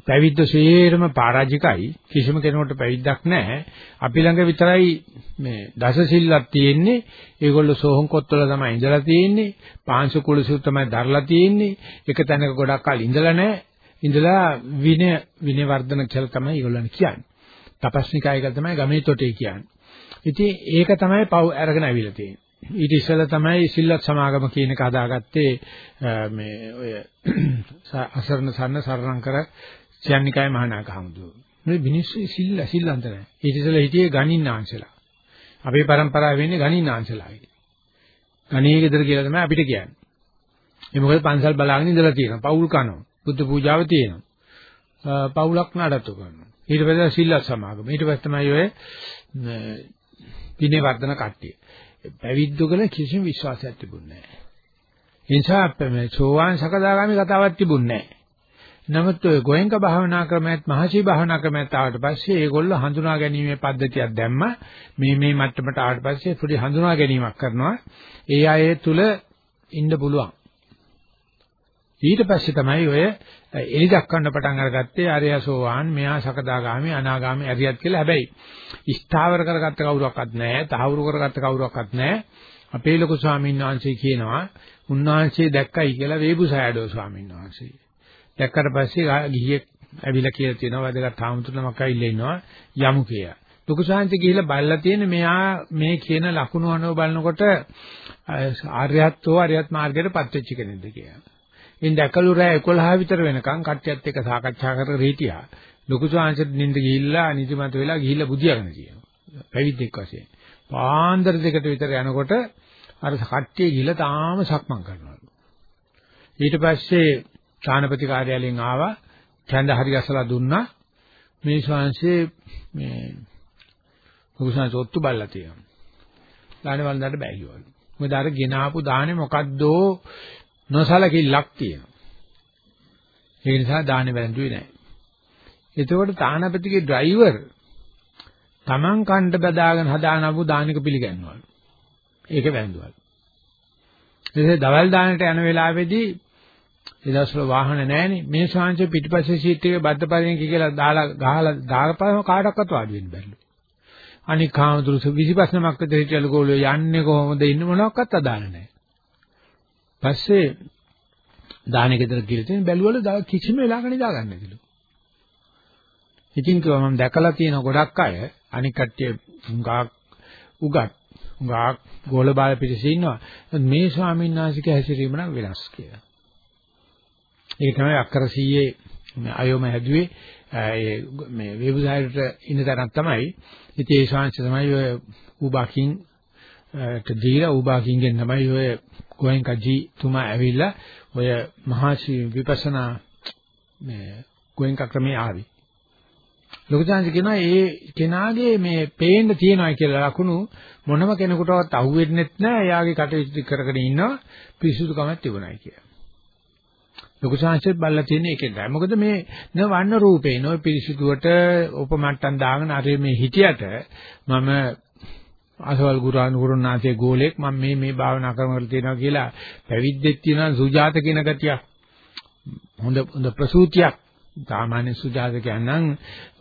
පැවිද්ද සේරම පරාජිකයි කිසිම කෙනෙකුට පැවිද්දක් නැහැ. අපි ළඟ විතරයි මේ දස සිල්ලක් තියෙන්නේ. ඒගොල්ලෝ සෝහන් කොත්වල තමයි ඉඳලා තියෙන්නේ. පාංශු කුලසු තමයි දරලා තියෙන්නේ. එක තැනක ගොඩක් කල් ඉඳලා නැහැ. ඉඳලා විනය විනය වර්ධන කියලා තමයි ඒගොල්ලන් කියන්නේ. තපස්නිකායක තමයි ගමේ තොටේ කියන්නේ. ඉතින් ඒක තමයි පව් අරගෙන අවිලා තියෙන්නේ. ඊට ඉස්සෙල්ලා තමයි සිල්වත් සමාගම කියන එක හදාගත්තේ මේ ඔය අසරණ සන්න සරණම් කර චයන්නිකාය මහානායක හමුදුව. මේ මිනිස්සු සිල්ල සිල්ලන්ත නැහැ. ඊට ඉස්සෙල්ලා හිටියේ ගණින්නාංශලා. අපේ પરම්පරාව වෙන්නේ ගණින්නාංශලාගේ. ගණී ගෙදර කියලා තමයි අපිට කියන්නේ. ඒ මොකද පන්සල් බලාගෙන ඉඳලා තියෙනවා. පවුල් කනවා. බුද්ධ පූජාව තියෙනවා. පවුලක් නඩත්තු කරනවා. ඊට පස්සේ සිල්වත් සමාගම. ඊට පස්සේ තමයි ඔය විනය වර්ධන කට්ටිය. පැවිද්දෝ ගැන කිසිම විශ්වාසයක් තිබුණේ නැහැ. ඒ නිසා මේ සෝවාන් සකදාගාමි කතාවක් තිබුණේ නැහැ. නමුත් ඔය ගෝයන්ක භාවනා ක්‍රමයත් මහසි භාවනා ක්‍රමයත් ආවට පස්සේ ඒගොල්ලෝ හඳුනා ගැනීමේ පද්ධතියක් දැම්ම මේ මේ මට්ටමට ආවට පස්සේ පොඩි හඳුනා ගැනීමක් කරනවා ඒ අය තුල ඉන්න පුළුවන් ඊට පස්සේ තමයි ඔය එලි දක්වන්න පටන් අරගත්තේ ආර්යසෝවාන් මෙහා සකදාගාමි අනාගාමි අරියත් කියලා හැබැයි ස්ථාවර කරගත්ත කවුරක්වත් නැහැ තහවුරු කරගත්ත කවුරක්වත් නැහැ අපේ ලොකු ස්වාමීන් වහන්සේ කියනවා උන්වහන්සේ දැක්කයි කියලා වේබුසයඩෝ ස්වාමීන් වහන්සේ දැක්කට පස්සේ ගිහියෙක් ඇවිල්ලා කියලා තියෙනවා වැදගත් ආමතුනමක් ඇවිල්ලා ඉන්නවා යමු කියලා. ලොකු සාංශ ගිහිල්ලා බලලා තියෙන මෙයා මේ කියන ලකුණු අනුව බලනකොට ආර්යත්වෝ ආර්යත් මාර්ගයට පත්වෙච්ච කෙනෙක්ද කියලා. ඉන් දැකලු රෑ 11 විතර වෙනකන් කට්ටියත් එක්ක සාකච්ඡා කරගෙන හිටියා. ලොකු සාංශෙත් නිින්ද ගිහිල්ලා නිදිමත වෙලා ගිහිල්ලා බුදියාගෙන තියෙනවා. පැවිද්දෙක් වශයෙන්. පාන්දර දෙකට විතර යනකොට අර කට්ටිය ගිහිල්ලා තාම සක්මන් කරනවලු. ඊට පස්සේ ඡානපති කාර්යාලයෙන් ආවා ඡන්ද හරි ගැසලා දුන්නා මේ ශාංශේ මේ උගසන සොත්තු බල්ලා තියෙනවා. දාන වන්දනට බෑ කිව්වලු. මොකද අර ගෙන ආපු දානේ මොකද්දෝ නොසලකිල්ලක් තියෙනවා. ඒ නිසා දානේ වැළඳුවේ නැහැ. එතකොට තානපතිගේ ඩ්‍රයිවර් Taman කණ්ඩ බදාගෙන හදානපු දානික පිළිගන්නවලු. ඒක වැළඳුවලු. ඊට දවල් දානට යන වෙලාවේදී ඒ දවස්වල වාහන නැහැනේ. මේ ශාංශ පිටිපස්සේ සීට් එකේ බද්ද පරිණක කියලා දාලා ගහලා දාගපම කාටවත් වාඩි වෙන්න බැරිලු. අනික කාමතුරු 25 නමක් විතර හිටියලු ගෝලියෝ යන්නේ කොහොමද ඉන්නේ මොනවත් අදාළ නැහැ. පස්සේ දානෙ ගෙදර ගිහලා තියෙන බැලුවල කිසිම වෙලාවක නිදාගන්න නැතිලු. ඉතින් කිව්වා මම දැකලා තියෙන ගොඩක් අය අනික කට්ටිය උඟාක් උගත් උඟාක් ගෝල බාල පිටිසේ ඉන්නවා. මේ ස්වාමීන් වහන්සේගේ හැසිරීම නම් වෙනස් කියලා. ඒක තමයි අක්කර 100 අයෝම හැදුවේ ඒ මේ වෙබ්සයිට් ඉන්න තරම් තමයි. ඉතින් ඒ ශාංශ තමයි ඔය උබකින් ට දීලා උබකින්ගෙන් තමයි ඔය ගෝයන්කජී තුමා ඇවිල්ලා ඔය මහා විපස්සනා මේ ගෝයන්ක ක්‍රමයේ ආවි. ලොකු chance කියනවා ඒ කෙනාගේ මේ පේන්න තියනවා කියලා ලකුණු මොනම කෙනෙකුටවත් අහුවෙන්නේ නැහැ. එයාගේ කටයුතු කරගෙන ඉන්නවා පිරිසුදුකමක් තිබුණයි කියලා. ලොකු සංස්කෘත බල්ලා තියෙන එකෙන්දයි. මොකද මේ නවන්න රූපේ නෝ පිරිසිදුවට උපමට්ටම් දාගෙන අර මේ හිටියට මම අසවල් ගුරුන් ගුරුනාථයේ ගෝලෙක් මම මේ මේ භාවනා කරනවා තියෙනවා කියලා පැවිද්දෙක් තියෙනවා සුජාත කියන ගතියක්. හොඳ හොඳ ප්‍රසූතියක්. සාමාන්‍ය සුජාත කියනනම්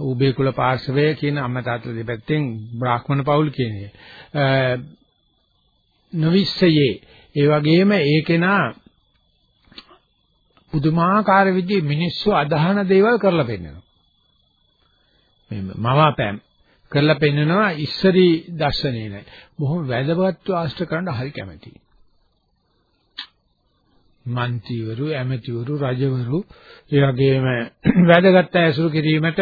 උබේ කුල පාර්ශවය කියන අම්මා තාත්තා දෙපැත්තෙන් බ්‍රාහ්මණ පවුල් කියන්නේ. නොවිස්සයේ ඒ වගේම ඒකේනා පුදුමාකාර විදිහේ මිනිස්සු අදහන දේවල් කරලා පෙන්නනවා. මේ මවාපෑම් කරලා පෙන්නනවා ඉස්සරි දර්ශනේ නෑ. බොහොම වැදගත්ව ආශ්‍ර කරන්න හරි කැමැතියි. මන්ත්‍රීවරු, ඇමතිවරු, රජවරු ඒ වගේම වැදගත් ඇසුරු කිරීමට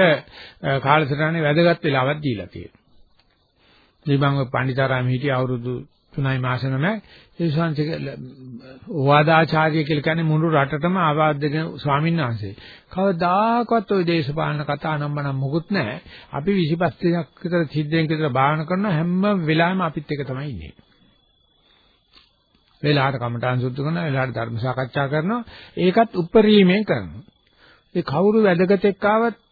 කාලසටහනේ වැදගත් වෙලාවක් දීලා තියෙනවා. මේ මම පණ්ඩිතාරාම හිටිය අවුරුදු 3යි මාස 9යි ඒ ශාන්තික වාදාචාර්ය කියලා කියන්නේ මුළු රටටම ආවාද දෙන ස්වාමීන් වහන්සේ. කවදාකවත් ওই දේශපාලන කතා නම් නම් මොකුත් නැහැ. අපි 25 දිනක් විතර සිද්ධෙන් විතර බාහන කරන හැම වෙලාවෙම අපිත් එක තමයි ඉන්නේ. වෙලාවට කමඨාන් සුද්ධ කරනවා, වෙලාවට ධර්ම සාකච්ඡා කරනවා. ඒකත් උපරිමයෙන් කරනවා. ඒ කවුරු වැදගත් එක්කවත් ඒ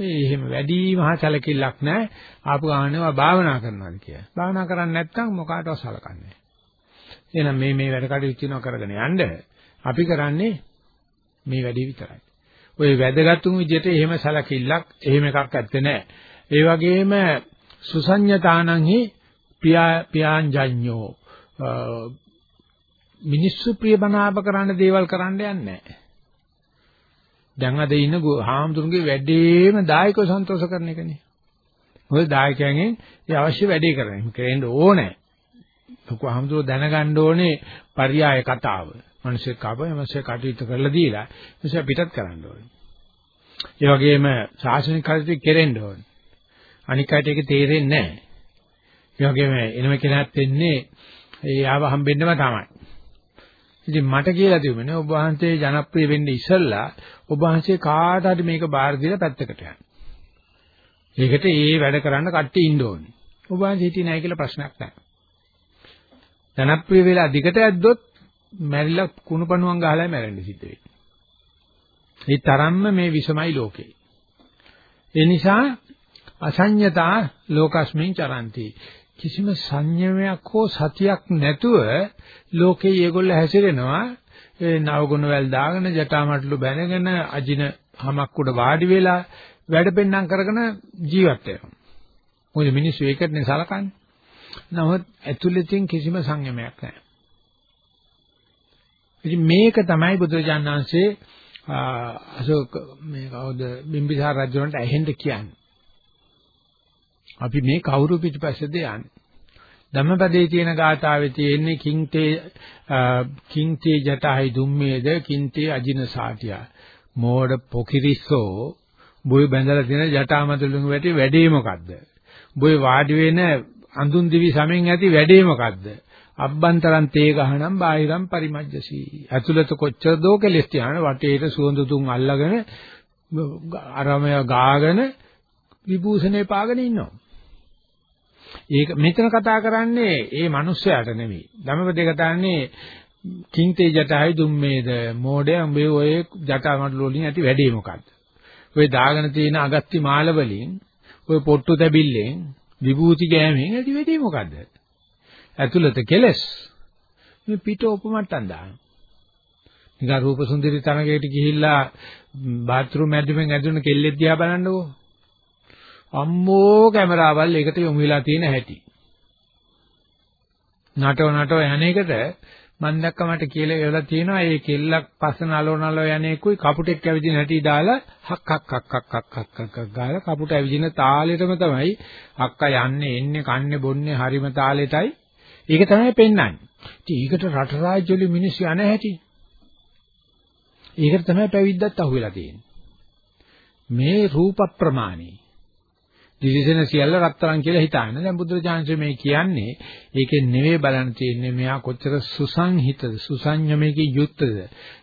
එහෙම වැඩි මහා සැලකිල්ලක් නැහැ. ආපු ආනේවා භාවනා කරනවාද කියලා. භාවනා කරන්නේ නැත්නම් මොකාටවත් සලකන්නේ නැහැ. එහෙනම් මේ මේ වැඩ කටයුතු තියනවා කරගෙන යන්න අපි කරන්නේ මේ වැඩේ විතරයි. ওই වැදගත්ුම් විදිහට එහෙම සැලකිල්ලක් එහෙම එකක් ඇත්තේ නැහැ. ඒ වගේම සුසඤ්ඤතානංහි පියාංජඤ්ඤෝ මිනිස්සු ප්‍රියමනාප කරන්න දේවල් කරන්න යන්නේ නැහැ. දැන් අද ඉන්න හාමුදුරන්ගේ වැඩේම දායකව සන්තෝෂ කරන එකනේ. මොකද දායකයන්ගෙන් ඒ අවශ්‍ය වැඩේ කරන්නේ. කරෙන්න ඕනේ. ලොකු හාමුදුරුවෝ දැනගන්න ඕනේ පర్యాయ කතාව. මිනිස්සේ කබය මිනිස්සේ කටයුතු කරලා දීලා මිනිස්සේ පිටත් කරන්න ඕනේ. ඒ වගේම සාසනික කටයුතු කෙරෙන්න ඕනේ. අනික් අයට ඒක තේරෙන්නේ නැහැ. ඒ වගේම එනම කෙනාත් වෙන්නේ ඒ ආව හම්බෙන්නම තමයි. ඉතින් මට කියලා තිබුණේ ඔබ වහන්සේ ජනප්‍රිය වෙන්න ඉස්සෙල්ලා ඔබ වහන්සේ කාට හරි මේක බාර දීලා පැත්තකට යන්න. ඒකට ඒ වැඩ කරන්න කට්ටිය ඉන්න ඕනේ. ඔබ වහන්සේ හිටියේ නැහැ කියලා ප්‍රශ්නයක් නැහැ. ජනප්‍රිය වෙලා දිගට ඇද්දොත් මැරිලා කුණුපණුවන් ගහලා මැරෙන්න සිද්ධ වෙන්නේ. ඒ තරම්ම මේ විසමයි ලෝකේ. ඒ නිසා අසඤ්ඤතා ලෝකස්මින් චරಂತಿ. කිසිම සංයමයක් හෝ සතියක් නැතුව ලෝකේ ඒගොල්ල හැසිරෙනවා ඒ නවගුණ වැල් දාගෙන ජටාමට්ලු බැනගෙන අජින හමක් උඩ වාඩි වෙලා වැඩ පෙන්නම් කරගෙන ජීවත් වෙනවා. මොකද මිනිස්සු ඒකටනේ සලකන්නේ. නමුත් ඇතුළතින් කිසිම සංයමයක් නැහැ. ඉතින් මේක තමයි බුදුරජාණන් වහන්සේ අශෝක මේ කවුද බිම්බිසාර රජුන්ට ඇහෙන්න කියන්නේ. අපි මේ කවුරු පිටිපස්සේද යන්නේ? ධම්මපදයේ තියෙන ගාථාවේ තියෙන්නේ කිංතේ කිංතේ ජටහයි දුම්මේද කිංතේ අජින සාටියා. මෝඩ පොකිරිස්සෝ බොයි බැඳලා තියෙන ජටාමතුලුන් වැටි වැඩේ මොකද්ද? බොයි වාඩි වෙන අඳුන් දිවි සමෙන් ඇති වැඩේ මොකද්ද? අබ්බන්තරන් තේ ගහනම් බාහිරම් පරිමජ්ජසි. ඇතුළත කොච්චර දෝ කෙලස් තියාන වටේට සුවඳ තුන් අල්ලගෙන අරමය ගාගෙන විභූෂණේ පාගෙන ඉන්නවා. ඒක මෙතන කතා කරන්නේ ඒ මිනිස්සයාට නෙවෙයි. ධම්මපදේ කතාන්නේ කිංතේ ජටයි දුම්මේද මෝඩය උඹේ ඔය ජටා මඩල වලින් ඇති වැඩේ මොකද්ද? ඔය දාගෙන තියෙන අගත්ති මාල වලින් ඔය පොට්ටු තැබිල්ලෙන් විභූති ගෑමෙන් ඇති වැඩේ මොකද්ද? ඇතුළත කෙලස් මේ පිට උපමට්ටම් දාන. නිකන් රූප සුන්දරී තරගයකට ගිහිල්ලා බාත්රූම් ඇද්දුමෙන් ඇදුන කෙල්ලෙක් දිහා බලන්නකෝ. අම්මෝ කැමරාවල් එකට යොමු වෙලා තියෙන හැටි. නටව නටව යන්නේකට මම දැක්ක මට කියලා එවලා තියෙනවා ඒ කෙල්ලක් පස්ස නලෝ නලෝ යන්නේකුයි කපුටෙක් ඇවිදින හැටි දාලා හක් හක් හක් හක් හක් හක් හක් ගාලා කපුට ඇවිදින තාලෙටම තමයි අක්කා යන්නේ එන්නේ කන්නේ බොන්නේ හරිම තාලෙටයි ඒක තමයි පෙන්වන්නේ. ඉතින් ඒකට රට රාජ්‍ය වල මිනිස්සු යන හැටි. ඒකට තමයි පැවිද්දත් අහුවෙලා තියෙන්නේ. මේ රූප ප්‍රමාණී දිවිසෙන සියල්ල රත්තරන් කියලා හිතාගෙන දැන් බුදුරජාණන්සේ මේ කියන්නේ ඒකෙන් නෙවෙයි බලන්න තියෙන්නේ මෙයා කොච්චර සුසංහිතද? සුසංයමයේ යුක්තද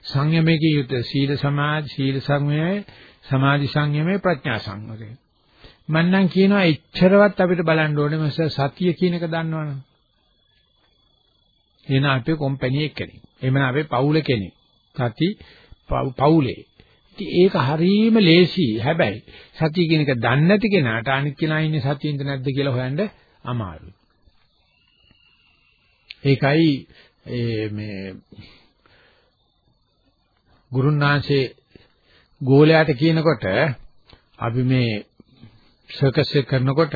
සංයමයේ යුක්ත සීල සමාධි සීල සංයමයේ සමාධි සංයමයේ ප්‍රඥා සංයමයේ. මන්නම් කියනවා එච්චරවත් අපිට බලන්න ඕනේ මස සතිය කියන එක දන්නවනේ එන අපේ කම්පැනි එක්කෙනෙක්. එහෙම අපේ පවුල කෙනෙක්. සති පවුලේ. ඒක හරීම ලේසි. හැබැයි සතිය කියන එක දන්නේ නැති කෙනාට අනිත් කෙනා ඉන්නේ සතියින්ද නැද්ද කියලා හොයන්න අමාරුයි. ඒකයි මේ ගුරුනාංශේ ගෝලයාට කියනකොට අපි මේ සර්කස් එක කරනකොට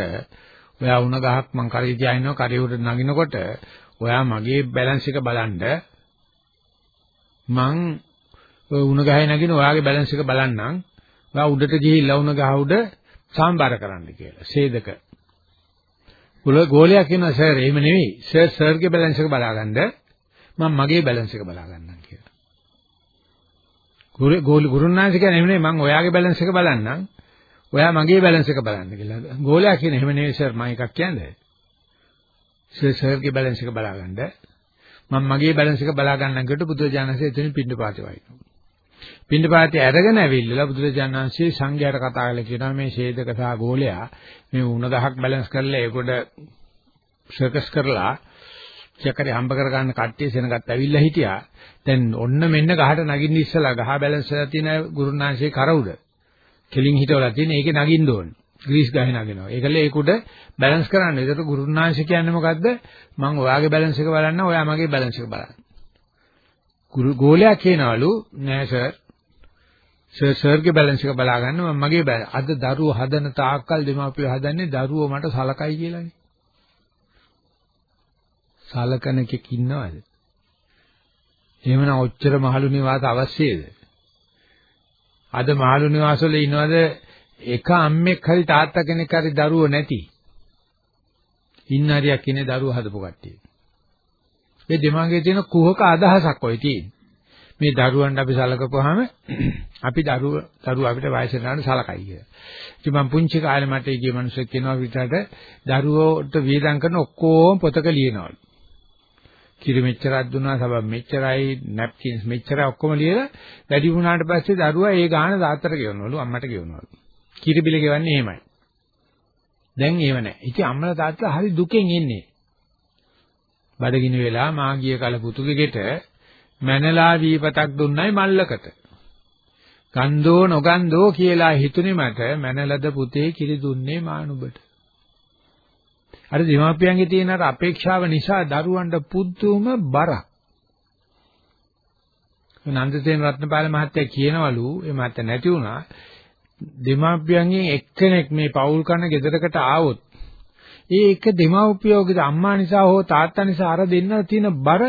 ඔයා වුණ ගහක් මං කරේ තියාිනවා කරේ උඩ නගිනකොට ඔයා මගේ බැලන්ස් එක බලන්න මං ඔය උණ ගහේ නැගින ඔයාගේ බැලන්ස් එක බලන්නම්. ඔයා උඩට ගිහිල්ලා උණ ගහ උඩ සාම්බාර කරන්න කියලා. සේදක. කුල ගෝලයා කියනවා සර් එහෙම නෙවෙයි. සර් සර්ගේ බැලන්ස් එක බලාගන්න. මම මගේ බැලන්ස් එක බලාගන්නම් කියලා. ගුරු ගෝල ගුරුනාංශ කියන්නේ එහෙම නෙවෙයි මම ඔයාගේ බැලන්ස් එක බලන්නම්. ඔයා මගේ බැලන්ස් එක බලන්න කියලා. ගෝලයා කියන එහෙම නෙවෙයි සර් මම එකක් කියන්නේ. සර් සර්ගේ බැලන්ස් එක බලාගන්න. මම මගේ බැලන්ස් එක බලා ගන්නම් කියට බුදුරජාණන්සේ එතනින් පින්න පාතේ වයින්නවා. පින්ඩපාතේ අරගෙන ඇවිල්ලා බුදුරජාණන් වහන්සේ සංඝයාට කතා කරලා කියනවා මේ ෂේදක සහ ගෝලයා මේ උණ ගහක් බැලන්ස් කරලා ඒකට සර්කස් කරලා චකරේ හම්බ කරගන්න කට්ටිය සෙනගත් ඇවිල්ලා හිටියා. දැන් ඔන්න මෙන්න ගහට නගින්න ඉස්සලා ගහ බැලන්ස් වෙලා තියෙන ගුරුනාංශේ කර උඩ. කෙලින් හිටවලා තියෙන ඒකේ නගින්න ඕනේ. ග්‍රීස් ගහේ නගිනවා. ඒකල ඒකුඩ බැලන්ස් කරන්න. ඒකට ගුරුනාංශ කියන්නේ මොකද්ද? මම ඔයාගේ බැලන්ස් එක බලන්න, ඔයා මගේ බැලන්ස් එක බලන්න. ගුරු ගෝලයා කියනවලු නෑ සර් සර් සර්ගේ බැලන්ස් එක බලා ගන්න මම මගේ බැල. අද දරුවෝ හදන තාක්කල් දෙමාපියෝ හදන්නේ දරුවෝ මට සලකයි කියලානේ. සලකන කෙක් ඉන්නවද? එහෙමනම් ඔච්චර මහලු නිවාස අවශ්‍යද? අද මහලු නිවාස වල ඉන්නවද එක අම්මෙක් හරි තාත්තා කෙනෙක් හරි දරුවෝ නැති? ඉන්න හරියක් ඉන්නේ දරුවෝ හදපු කට්ටිය. ඒ දෙමාගේ තියෙන කුහක අදහසක් ඔය තියෙන්නේ. මේ දරුවන්ට අපි සලකපුවාම අපි දරුව දරුව අපිට වයසට යනකොට සලකයි කියලා. ඉතින් මම පුංචි කාලේ මට ගිය මිනිස්සුක් කියනවා පිටට දරුවෝට වේදම් කරන ඔක්කොම පොතක ලියනවලු. කිරි මෙච්චරක් දුන්නා සබන් මෙච්චරයි නැප්කින්ස් මෙච්චරයි ඔක්කොම ලියලා වැඩි වුණාට පස්සේ දරුවා ඒ ගාන දාත්තට ගෙවනවලු අම්මට ගෙවනවලු. කිරි බිල ගෙවන්නේ එහෙමයි. දැන් ඒව නැහැ. ඉතින් අම්මලා තාත්තලා හරි දුකෙන් ඉන්නේ. බඩගිනි වෙලා මා ගිය කල පුතුගේ ගෙට මැනලා වීපතක් දුන්නයි මල්ලකට. ගන්ධෝ නොගන්ධෝ කියලා හිතුනේ මට මැනලද පුතේ කිරි දුන්නේ මානුබට. අර දෙමාපියන්ගේ තියෙන අර අපේක්ෂාව නිසා දරුවන්ට පුදුම බරක්. නන්දසේන රත්නපාල මහත්තයා කියනවලු ඒ මහත්තයා නැති වුණා දෙමාපියන්ගෙන් එක්කෙනෙක් මේ පෞල් කන ගෙදරකට ආවොත් ඒ එක දෙමාපියෝගේ අම්මා නිසා හෝ තාත්තා නිසා අර දෙන්න තියෙන බර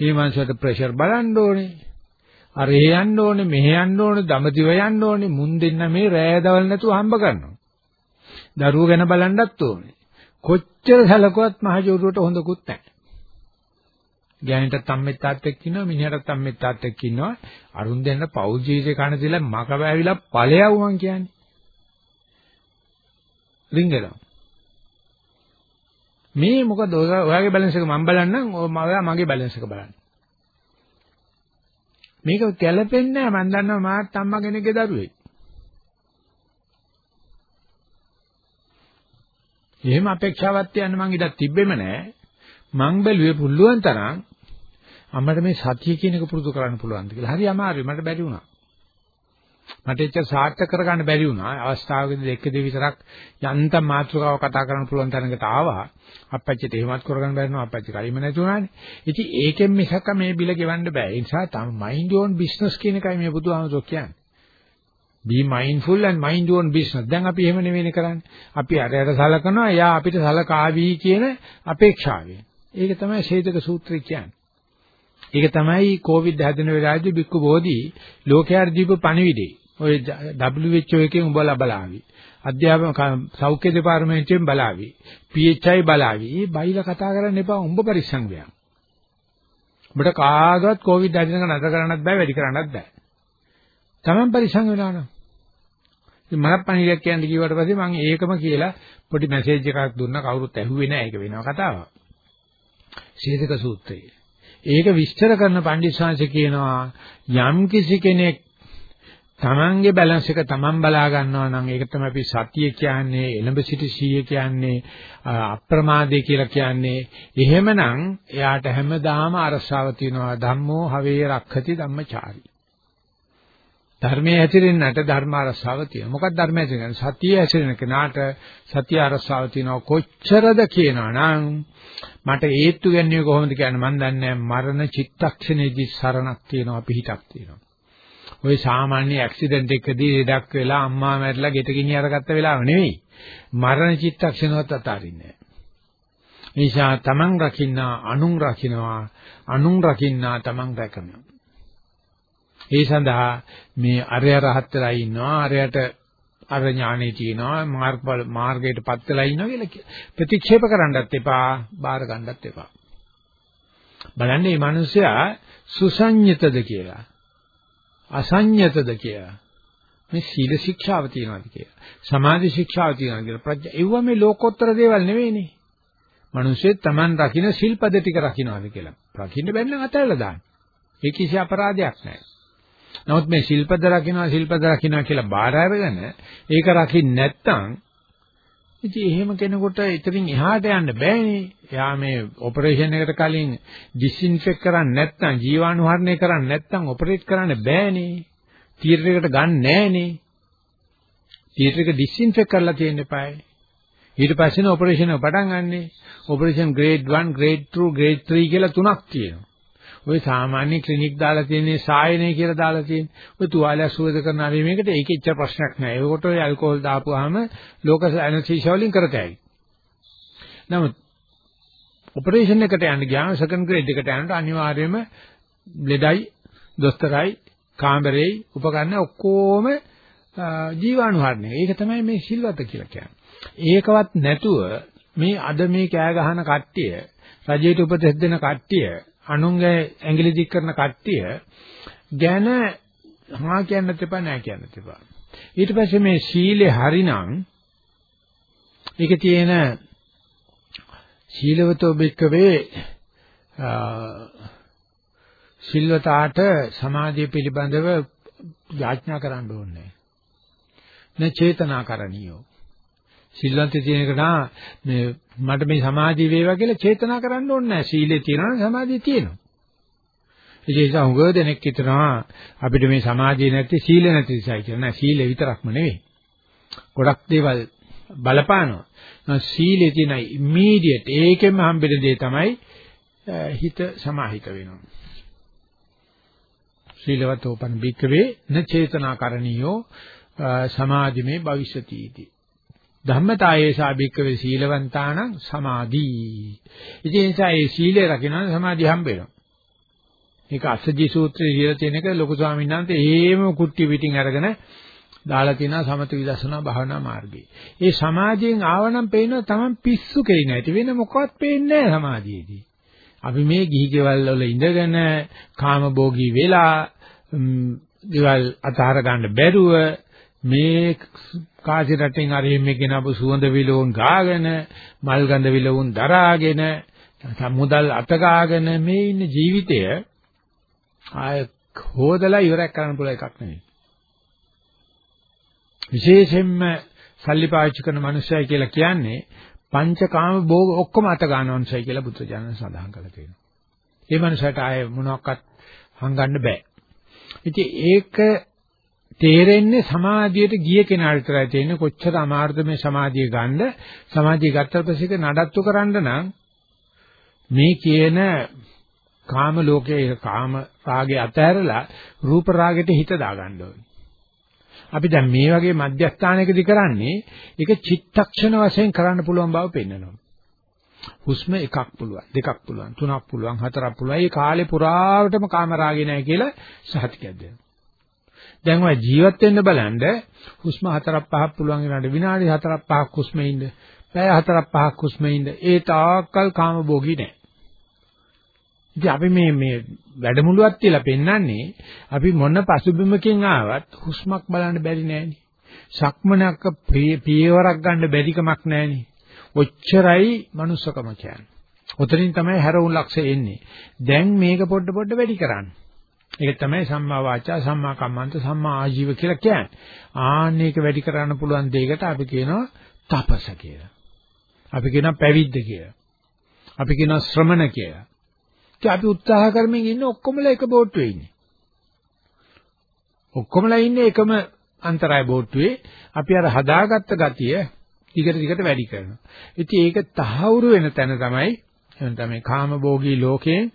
මේ මනසට ප්‍රෙෂර් බලන්න ඕනේ. අර ඒ යන්න ඕනේ මෙහෙ යන්න ඕනේ දඹදිව යන්න ඕනේ මුන් දෙන්න මේ රෑ දවල් නැතුව හම්බ කරනවා. දරුවෝ ගැන බලන්නත් ඕනේ. කොච්චර සැලකුවත් මහජෝරුවට හොඳකුත් නැහැ. ගෑනිටත් අම්මෙත් තාත්තෙක් ඉන්නවා මිනිහටත් අම්මෙත් තාත්තෙක් ඉන්නවා. අරුන් දෙන්න පෞල් ජීවිතේ කන දිලා මක බෑවිලා ඵලයව මං කියන්නේ. රින්ගලා මේ මොකද ඔයාගේ බැලන්ස් එක මම බලන්නම් ඔයා මගේ බැලන්ස් එක බලන්න මේක ගැළපෙන්නේ නැහැ මම දන්නවා මාත් අම්මා කෙනෙක්ගේ දරුවෙක් එහෙම අපේක්ෂාවක් තියන්න මං ඉඩක් තිබ්බෙම නැහැ මං බැලුවේ පුළුවන් තරම් අම්මට මේ සතිය කියන එක පුරුදු කරන්න පුළුවන්ද කියලා. හරි අමාරුයි මට බැරි වුණා. මට එච්චර සාර්ථක කරගන්න බැරි වුණා. අවස්ථාවකදී දෙක දෙක විතරක් යන්තම් මාතෘකාව කතා කරන්න පුළුවන් තැනකට ආවා. අප්පච්චිට එහෙමත් කරගන්න බැරි නෝ අප්පච්චි කලින්ම නැති වුණානේ. ඉතින් ඒකෙන් මිසක මේ බිල ගෙවන්න බෑ. ඒ නිසා තම මයින්ඩ් ඕන් බිස්නස් කියන එකයි මේ බුදුහාමසෝ කියන්නේ. be mindful and mind your own business. දැන් අපි එහෙම නෙවෙයිනේ කරන්නේ. අපි අරයට සලකනවා, එයා අපිට සලකාවි කියන අපේක්ෂාවෙන්. ඒක තමයි ශේතක සූත්‍රය කියන්නේ. ඒක තමයි කොවිඩ් හැදෙන වෙලාවේදී බික්කු බෝධි ලෝකයාට දීප පණිවිඩේ. ඔය WHO එකෙන් උඹලා බලාවි. අධ්‍යාපන සෞඛ්‍ය දෙපාර්තමේන්තුවෙන් බලාවි. PHI බලාවි. මේ බයිලා කතා කරන්න එපා උඹ පරිස්සම් වෙයන්. උඹට කාගවත් කොවිඩ් හැදෙනක නතර කරන්නත් බෑ වැඩි කරන්නත් බෑ. Taman පරිස්සම් වෙනවා නම්. ඉතින් මම පණිවිඩයක් කියන්න කිව්වට පස්සේ මම ඒකම කියලා පොඩි මැසේජ් එකක් දුන්නා කවුරුත් ඇහුවේ නෑ ඒක වෙනව කතාවක්. ශීතක සූත්‍රය. ඒක විස්තර කරන පඬිස්සංශ කියනවා යම් කිසි කෙනෙක් තමන්ගේ බැලන්ස් එක තමන් බලා ගන්නවා නම් ඒක තමයි අපි සතිය කියන්නේ එළඹ සිටි සීය කියන්නේ අප්‍රමාදේ කියලා කියන්නේ. එහෙමනම් එයාට හැමදාම අරසාව තියෙනවා. ධම්මෝ හවේ රක්ඛති ධම්මචාරී. ධර්මයේ හැසිරෙන්නට ධර්ම අරසාව තියෙනවා. මොකක්ද ධර්මයේ හැසිරෙන්නේ? සතිය හැසිරෙන කෙනාට සතිය අරසාව තියෙනවා. කොච්චරද කියනවා නම් මට ඒත්තු ගන්නේ කොහොමද කියන්නේ මන් දන්නේ මරණ චිත්තක්ෂණයේදී සරණක් තියෙනවා පිහිටක් තියෙනවා. ওই සාමාන්‍ය ඇක්සිඩන්ට් එකකදී ලෙඩක් වෙලා අම්මා මැරිලා ගෙට ගිනි අරගත්ත වෙලාව නෙවෙයි. මරණ චිත්තක්ෂණවත් අතාරින්නේ නැහැ. නිසා තමන් රකින්නා අනුන් රකින්නවා අනුන් රකින්නා තමන් රැකනවා. ඒ සඳහා මේ අරය රහත් වෙලා ඉන්නවා අරයට අර ඥානෙ තියෙනවා මාර්ග මාර්ගයට පත් වෙලා ඉන්නවා කියලා ප්‍රතික්ෂේප කරන්නත් එපා බාර ගන්නත් එපා බලන්න මේ මිනිසයා සුසඤ්ඤතද කියලා අසඤ්ඤතද කියලා මේ සීල ශික්ෂාව තියනවාද කියලා සමාධි ශික්ෂාව තියනවාද කියලා ප්‍රඥා. ඒව මේ ලෝකෝත්තර දේවල් නෙවෙයිනේ. මිනිස්සේ Taman රකින්න සිල්පද ටික රකින්නවාද කියලා. රකින්න බැන්න අතහැරලා දාන්න. ඒ කිසි අපරාධයක් නැහැ. නමුත් මේ ශිල්පද රකින්නවා ශිල්පද රකින්නවා කියලා බාර අරගෙන ඒක රකින්න නැත්නම් ඉතින් එහෙම කෙනෙකුට ඉතින් එහාට යන්න බෑනේ. එයා මේ ඔපරේෂන් එකට කලින් ඩිස්ඉන්ෆෙක්ට් කරන්නේ නැත්නම් ජීවාණුහරණය කරන්නේ නැත්නම් ඔපරේට් කරන්න බෑනේ. තියටරයකට ගන්න නෑනේ. තියටර එක ඩිස්ඉන්ෆෙක්ට් කරලා තියෙන්න එපායි. ඊට පස්සේ ඔපරේෂන් එක පටන් ගන්නනේ. ඔපරේෂන් ග්‍රේඩ් 1, ග්‍රේඩ් 2, ග්‍රේඩ් 3 කියලා තුනක් තියෙනවා. ඔය සාමාන්‍ය ක්ලිනික් දාලා තියෙන්නේ සායනය කියලා දාලා තියෙන්නේ. ඔය තුවාලයක් සුවද කරන ආවේ මේකට ඒකේ ඉච්ච ප්‍රශ්නයක් නෑ. ඒකට ඔය ඇල්කොහොල් දාපුවාම ලෝක ඇනස්තීෂියා වලින් කරතයි. නමුත් ඔපරේෂන් එකට යන්න ගියාම සෙකන්ඩ් ග්‍රේඩ් එකට යනකොට අනිවාර්යයෙන්ම ලෙඩයි, දොස්තරයි, කාමරේයි උපකරණ ඔක්කොම ජීවාණුහරණය. ඒක තමයි මේ සිල්වත කියලා කියන්නේ. ඒකවත් නැතුව මේ අද මේ කෑ ගහන කට්ටිය රජයට උපදෙස් දෙන කට්ටිය අනුන්ගේ ඇඟිලි දික් කරන කට්ටිය ගැන හා කියන්නත් එපා නෑ කියන්නත් එපා. ඊට පස්සේ මේ සීලේ හරිනම් ඒකේ තියෙන සීලවතෝ බික්කවේ සිල්වතාට සමාධිය පිළිබඳව යාඥා කරන්න ඕනේ. න චේතනාකරණියෝ සිල්වන්තේ තියෙන එක නා මේ මට මේ සමාධිය වේවා කියලා චේතනා කරන්න ඕනේ නැහැ. සීලේ තියෙනවා නම් සමාධිය තියෙනවා. විශේෂ උගව දෙනෙක් හිතනවා අපිට මේ සමාජයේ නැති සීල නැති නිසායි කියලා. නෑ සීල විතරක්ම නෙවෙයි. ගොඩක් දේවල් බලපානවා. සීලේ තියෙන ඉමීඩියට් ඒකෙම හම්බෙන දේ තමයි හිත සමාහිත වෙනවා. සීලවත උපන් බික්කවේ න චේතනාකරණියෝ සමාධිමේ භවිෂතිති. ධම්මතායේ සාභික්කවේ සීලවන්තානම් සමාධි. ඉතින් ඒ නිසා මේ සීලය රකින්න සමාධිය හම්බ වෙනවා. මේක අස්සජී සූත්‍රයේ කියලා තියෙන එක ලොකු ස්වාමීන් වහන්සේ එහෙම කුට්ටි පිටින් අරගෙන දාලා තියෙනවා සමත විදර්ශනා භාවනා මාර්ගයේ. ඒ සමාධියෙන් ආවනම් පේනවා Taman පිස්සු කෙරෙන්නේ නැති වෙන මොකවත් පේන්නේ නැහැ සමාධියේදී. අපි මේ ගිහි ගෙවල් වල ඉඳගෙන කාමභෝගී වෙලා දේවල් අතහර ගන්න බැරුව මේ කාසි රටෙන් අරින් මේ ගෙනපු සුවඳ විලවුන් ගාගෙන මල් ගඳ විලවුන් දරාගෙන සමුදල් අත ගාගෙන මේ ඉන්න ජීවිතය ආය හොදලා ඉවරක් කරන්න පුළුවන් එකක් නෙවෙයි. විශේෂයෙන්ම සල්ලි පාවිච්චි කරන මනුස්සයයි කියලා කියන්නේ පංචකාම භෝග ඔක්කොම අත ගන්නවන්සයි කියලා බුදුජානක සඳහන් කරලා තියෙනවා. ඒ මනුස්සයට ආයේ මොනවත් හංගන්න බෑ. ඉතින් ඒක තේරෙන්නේ සමාධියට ගිය කෙනාට විතරයි තේරෙන්නේ කොච්චර අමාරුද මේ සමාධිය ගන්න. සමාධිය ගත්තට පස්සේ ඒක නඩත්තු කරන්න නම් මේ කියන කාම ලෝකයේ කාම රාගය අතහැරලා රූප රාගයට හිත දාගන්න ඕනේ. අපි දැන් මේ වගේ මධ්‍යස්ථානයකදී කරන්නේ ඒක චිත්තක්ෂණ වශයෙන් කරන්න පුළුවන් බව පෙන්වනවා. හුස්ම එකක් පුළුවන්, දෙකක් පුළුවන්, තුනක් පුළුවන්, හතරක් පුළුවන්. මේ කාලේ පුරාවටම කාම රාගේ නැහැ කියලා සහතිකයක් දෙනවා. දැන් ඔය ජීවත් වෙන්න බලන්න හුස්ම හතරක් පහක් පුළුවන් වෙනාට විනාඩි හතරක් පහක් හුස්මේ ඉන්න, පැය හතරක් පහක් හුස්මේ ඉන්න. ඒ තාක්කල් කාම භෝගී නැහැ. ඉතින් අපි මේ මේ වැඩමුළුවක් තියලා පෙන්වන්නේ අපි මොන පසුබිමකින් ආවත් හුස්මක් බලන්න බැරි නෑනේ. සක්මනක පියවරක් ගන්න බැරිකමක් නෑනේ. ඔච්චරයි manussකම කියන්නේ. උතරින් තමයි හැරවුන් ලක්ෂය එන්නේ. දැන් මේක පොඩ පොඩ වැඩි කරන්න. ඒක තමයි සම්මා වාචා සම්මා කම්මන්ත සම්මා ආජීව කියලා කියන්නේ. ආන්න ඒක වැඩි කරන්න පුළුවන් දෙයකට අපි කියනවා තපස කියලා. අපි කියනවා පැවිද්ද කියලා. අපි කියනවා ශ්‍රමණ කියලා. ඉතින් අපි උත්සාහ කරමින් ඉන්න ඔක්කොමලා එක බෝට්ටුවේ ඉන්නේ. ඔක්කොමලා ඉන්නේ එකම අන්තරාය බෝට්ටුවේ. අපි අර හදාගත්ත ගතිය ටිකට ටිකට වැඩි කරනවා. ඉතින් ඒක තහවුරු වෙන තැන තමයි එහෙනම් තමයි කාමභෝගී ලෝකයෙන්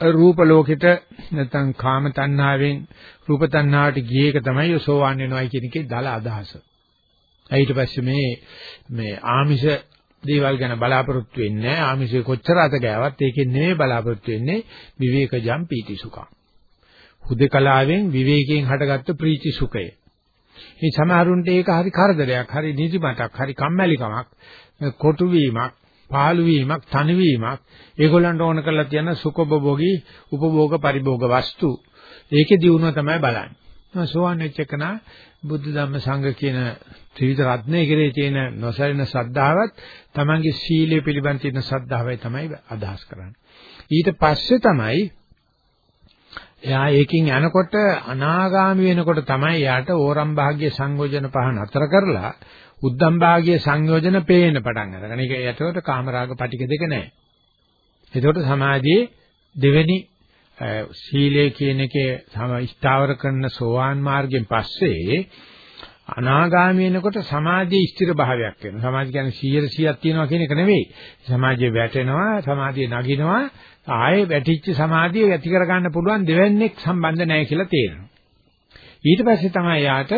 රූප ලෝකෙට නැත්නම් කාම තණ්හාවෙන් රූප තණ්හාවට ගිය එක තමයි සෝවාන් වෙනවයි කියන එකේ දල අදහස. ඊට පස්සේ මේ මේ ආමිෂ දේවල් ගැන බලාපොරොත්තු වෙන්නේ නැහැ. ආමිෂේ කොච්චර අත ගෑවත් ඒකෙන් නෙමෙයි බලාපොරොත්තු වෙන්නේ විවේකජම් පීති සුඛං. හුදකලාවෙන් විවේකයෙන් හටගත්තු ප්‍රීති සුඛය. මේ සමහරුන්ට ඒක හරි කරදරයක්, හරි නිදිමතක්, හරි කම්මැලිකමක්, කොටු වීමක්, පාළු වීමක්, තනි වීමක්. ඒගොල්ලන්ට ඕන කරලා තියෙන සුඛභෝගී උපභෝග පරිභෝග වස්තු. ඒකේ දියුණුව තමයි බලන්නේ. සෝවන් වෙච්ච එකනා බුද්ධ ධම්ම සංඝ කියන ත්‍රිවිධ රත්නයේ කෙරේ තියෙන නොසැලෙන ශ්‍රද්ධාවත් තමන්ගේ සීලය පිළිබඳ තියෙන ශ්‍රද්ධාවයි තමයි අදහස් කරන්නේ. ඊට පස්සේ තමයි එයා ඒකින් යනකොට අනාගාමි වෙනකොට තමයි යාට ඕරම් භාග්‍ය සංයෝජන පහ නතර කරලා උද්දම් භාග්‍ය සංයෝජන පේන්න පටන් අරගෙන. ඒක යතකොට කාමරාග පටික දෙක නැහැ. එතකොට සමාධියේ දෙවෙනි සීලය කියන එකේ ස්ථාවර කරන සෝවාන් මාර්ගයෙන් පස්සේ අනාගාමී වෙනකොට සමාධියේ ස්ථිර භාවයක් වෙනවා. සමාධිය කියන්නේ 100 100ක් තියෙනවා කියන එක නෙවෙයි. සමාධිය වැටෙනවා, සමාධිය නගිනවා, ආයේ වැටිච්ච සමාධිය ඇති කරගන්න පුළුවන් දෙවන්නේක් සම්බන්ධ නැහැ කියලා තේරෙනවා. ඊට පස්සේ තමයි යාට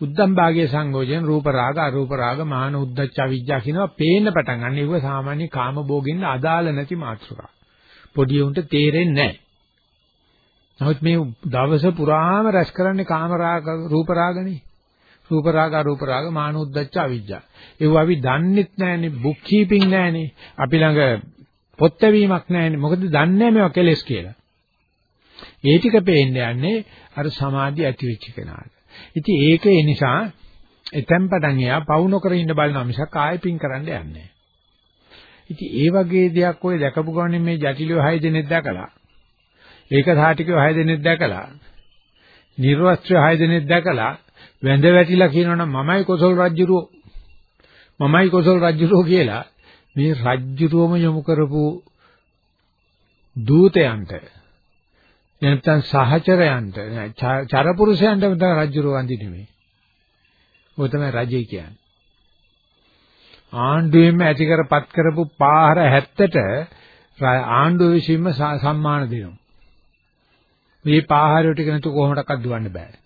උද්දම් භාගයේ සංගෝචන රූප රාග අරූප රාග මාන උද්දච්ච අවිජ්ජා කියනවා පේන්න පටන් ගන්න. ඒව සාමාන්‍ය කාම භෝගින්න අදාළ නැති මාත්‍රකා. පොඩි උන්ට තේරෙන්නේ නැහැ. නමුත් මේ දවස පුරාම රැස් කරන්නේ කාම රාග රූප රාගනේ. රූප රාග අරූප රාග මාන උද්දච්ච අවිජ්ජා. ඒව අපි දන්නෙත් නැහනේ, බුක් කීපින් නැහනේ. අපි ළඟ පොත් වීමක් නැහනේ. මොකද දන්නේ මේවා කෙලස් කියලා. ඒ ටික පේන්න යන්නේ අර සමාධිය ඇති වෙච්ච කෙනාට. ඉතින් ඒක ඒ නිසා එතෙන් පටන් එයා පවු නොකර ඉන්න බලනවා මිසක් ආයෙ පින් කරන්න යන්නේ නැහැ. ඉතින් ඒ වගේ දෙයක් ඔය දැකපු ගමන් මේ ජටිලව 6 දෙනෙක් දැකලා ඒක සාටිකව 6 දෙනෙක් දැකලා නිර්වස්ත්‍ර 6 දෙනෙක් දැකලා වැඳ වැටිලා කියනවනම් මමයි කොසල් රජුරෝ මමයි කොසල් රජුරෝ කියලා මේ රජුරුවම යොමු කරපු දූතයන්ට නැත්නම් සහචරයන්ට චරපුරුෂයන්ට තමයි රජුර වඳින්නේ මේ. ඔය තමයි රජේ කියන්නේ. ආණ්ඩුවෙන්ම ඇති කරපත් කරපු පාහර 70ට ආණ්ඩුව විසින්ම සම්මාන දෙනවා. මේ පාහර ටික නැතු කොහොමඩක්වත් දුවන්න බෑ.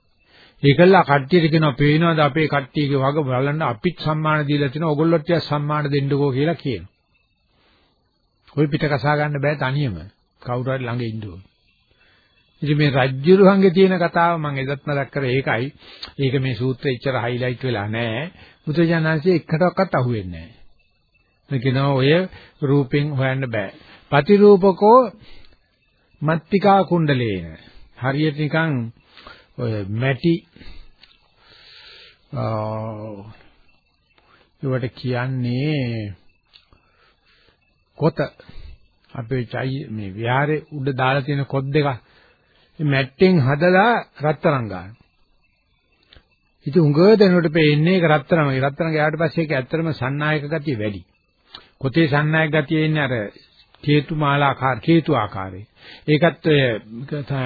ඒකල්ලා කට්ටියට කියනවා පේනවාද අපේ කට්ටියගේ වග බලන්න අපිත් සම්මාන දීලා තිනවා ඔයගොල්ලොත් ටිකක් සම්මාන දෙන්නකෝ කියලා කියනවා. ওই පිට කසා ගන්න බෑ තනියම. කවුරු හරි ළඟ ඉන්න ඕන. ඉතින් මේ රජ්ජුරුවන්ගේ තියෙන කතාව මම එදත් මතක් කරේ ඒකයි. ඒක මේ සූත්‍රෙ ඉච්චර හයිලයිට් වෙලා නැහැ. බුදුජානන්සේ එකටවත් අහුවෙන්නේ නැහැ. මේකනෝ ඔය රූපෙන් හොයන්න බෑ. පතිරූපකෝ මත්තිකා කුණ්ඩලේන. හරියට නිකන් ඔය මැටි ඒවට කියන්නේ කොත අපේ චයි මේ විහාරේ උඩ දාලා තියෙන කොත් දෙක මැට්ටෙන් හදලා රත්තරන් ගන්න. ඉතින් උඟ දෙනකොට පේන්නේ ඒක රත්තරන්. ඒ රත්තරන් ගියාට පස්සේ ඒක ඇත්තටම සන්නායක ගතිය වැඩි. කොතේ සන්නායක ගතිය එන්නේ අර කේතු මාලාකාර කේතු ආකාරයේ. ඒකත් ඔය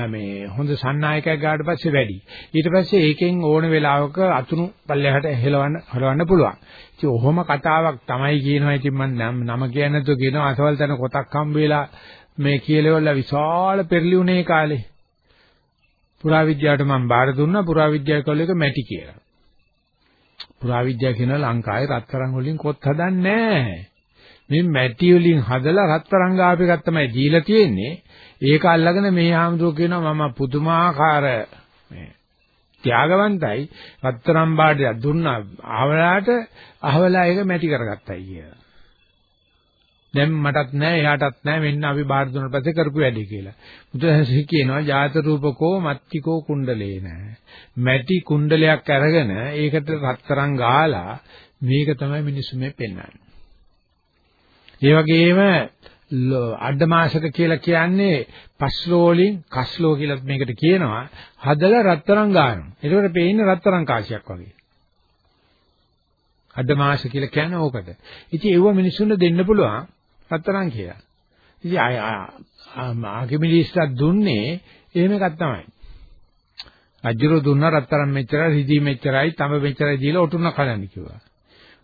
මේ හොඳ සන්නායකයෙක් ගාවට පස්සේ වැඩි. ඊට පස්සේ ඒකෙන් ඕන වෙලාවක අතුණු පල්ලෙහාට හෙලවන්න හලවන්න පුළුවන්. ඉතින් ඔහොම කතාවක් තමයි කියනවා. ඉතින් මම නම කියන්නේ නැතුව කියනවා අසවල් තැන කොටක් හම්බ වෙලා මේ කියලවල විශාල පෙරලිුණේ කාලේ. පුරාවිද්‍යාවට මම බාර දුන්නා පුරාවිද්‍යාව කළ එක මැටි කියලා. පුරාවිද්‍යාව කියනවා ලංකාවේ රත්තරන් වලින් කොත් හදන්නේ නැහැ. මේ මැටි වලින් හදලා රත්තරන් ගාප එකක් තමයි දීලා තියෙන්නේ. ඒක අල්ලගෙන මේ ආම්දුව කියනවා මම පුදුමාකාර මේ ත්‍යාගවන්තයි රත්තරන් බාඩයක් දුන්නා අහවලාට අහවලා ඒක මැටි කරගත්තයි කියලා. දැන් මටත් නෑ එයාටත් නෑ මෙන්න අපි බාහිර දුන්නා පස්සේ කරපු වැඩේ කියලා. බුදුහාසි කියනවා ජාත රූපකෝ මත්තිකෝ කුණ්ඩලේ නෑ. මැටි කුණ්ඩලයක් අරගෙන ඒකට රත්තරන් ගාලා මේක තමයි මිනිස්සු මේ පෙන්වන්නේ. ඒ වගේම අඩමාශක කියලා කියන්නේ පස්ලෝ වලින් කස්ලෝ කියලා මේකට කියනවා හදලා රත්තරන් ගන්නවා. ඒකට පේන්නේ රත්තරන් කාසියක් වගේ. අඩමාශ කියලා කියන්නේ ඕකට. ඉතින් ඒව මිනිස්සුන්ට දෙන්න පුළුවන් රත්තරන් කියලා. ඉතින් ආගමිලිස්ට දුන්නේ එහෙම එකක් තමයි. අජිරෝ දුන්නා රත්තරන් මෙච්චරයි, රිදී මෙච්චරයි, තඹ මෙච්චරයි දීලා ඔටුන්න කඩන්න කිව්වා.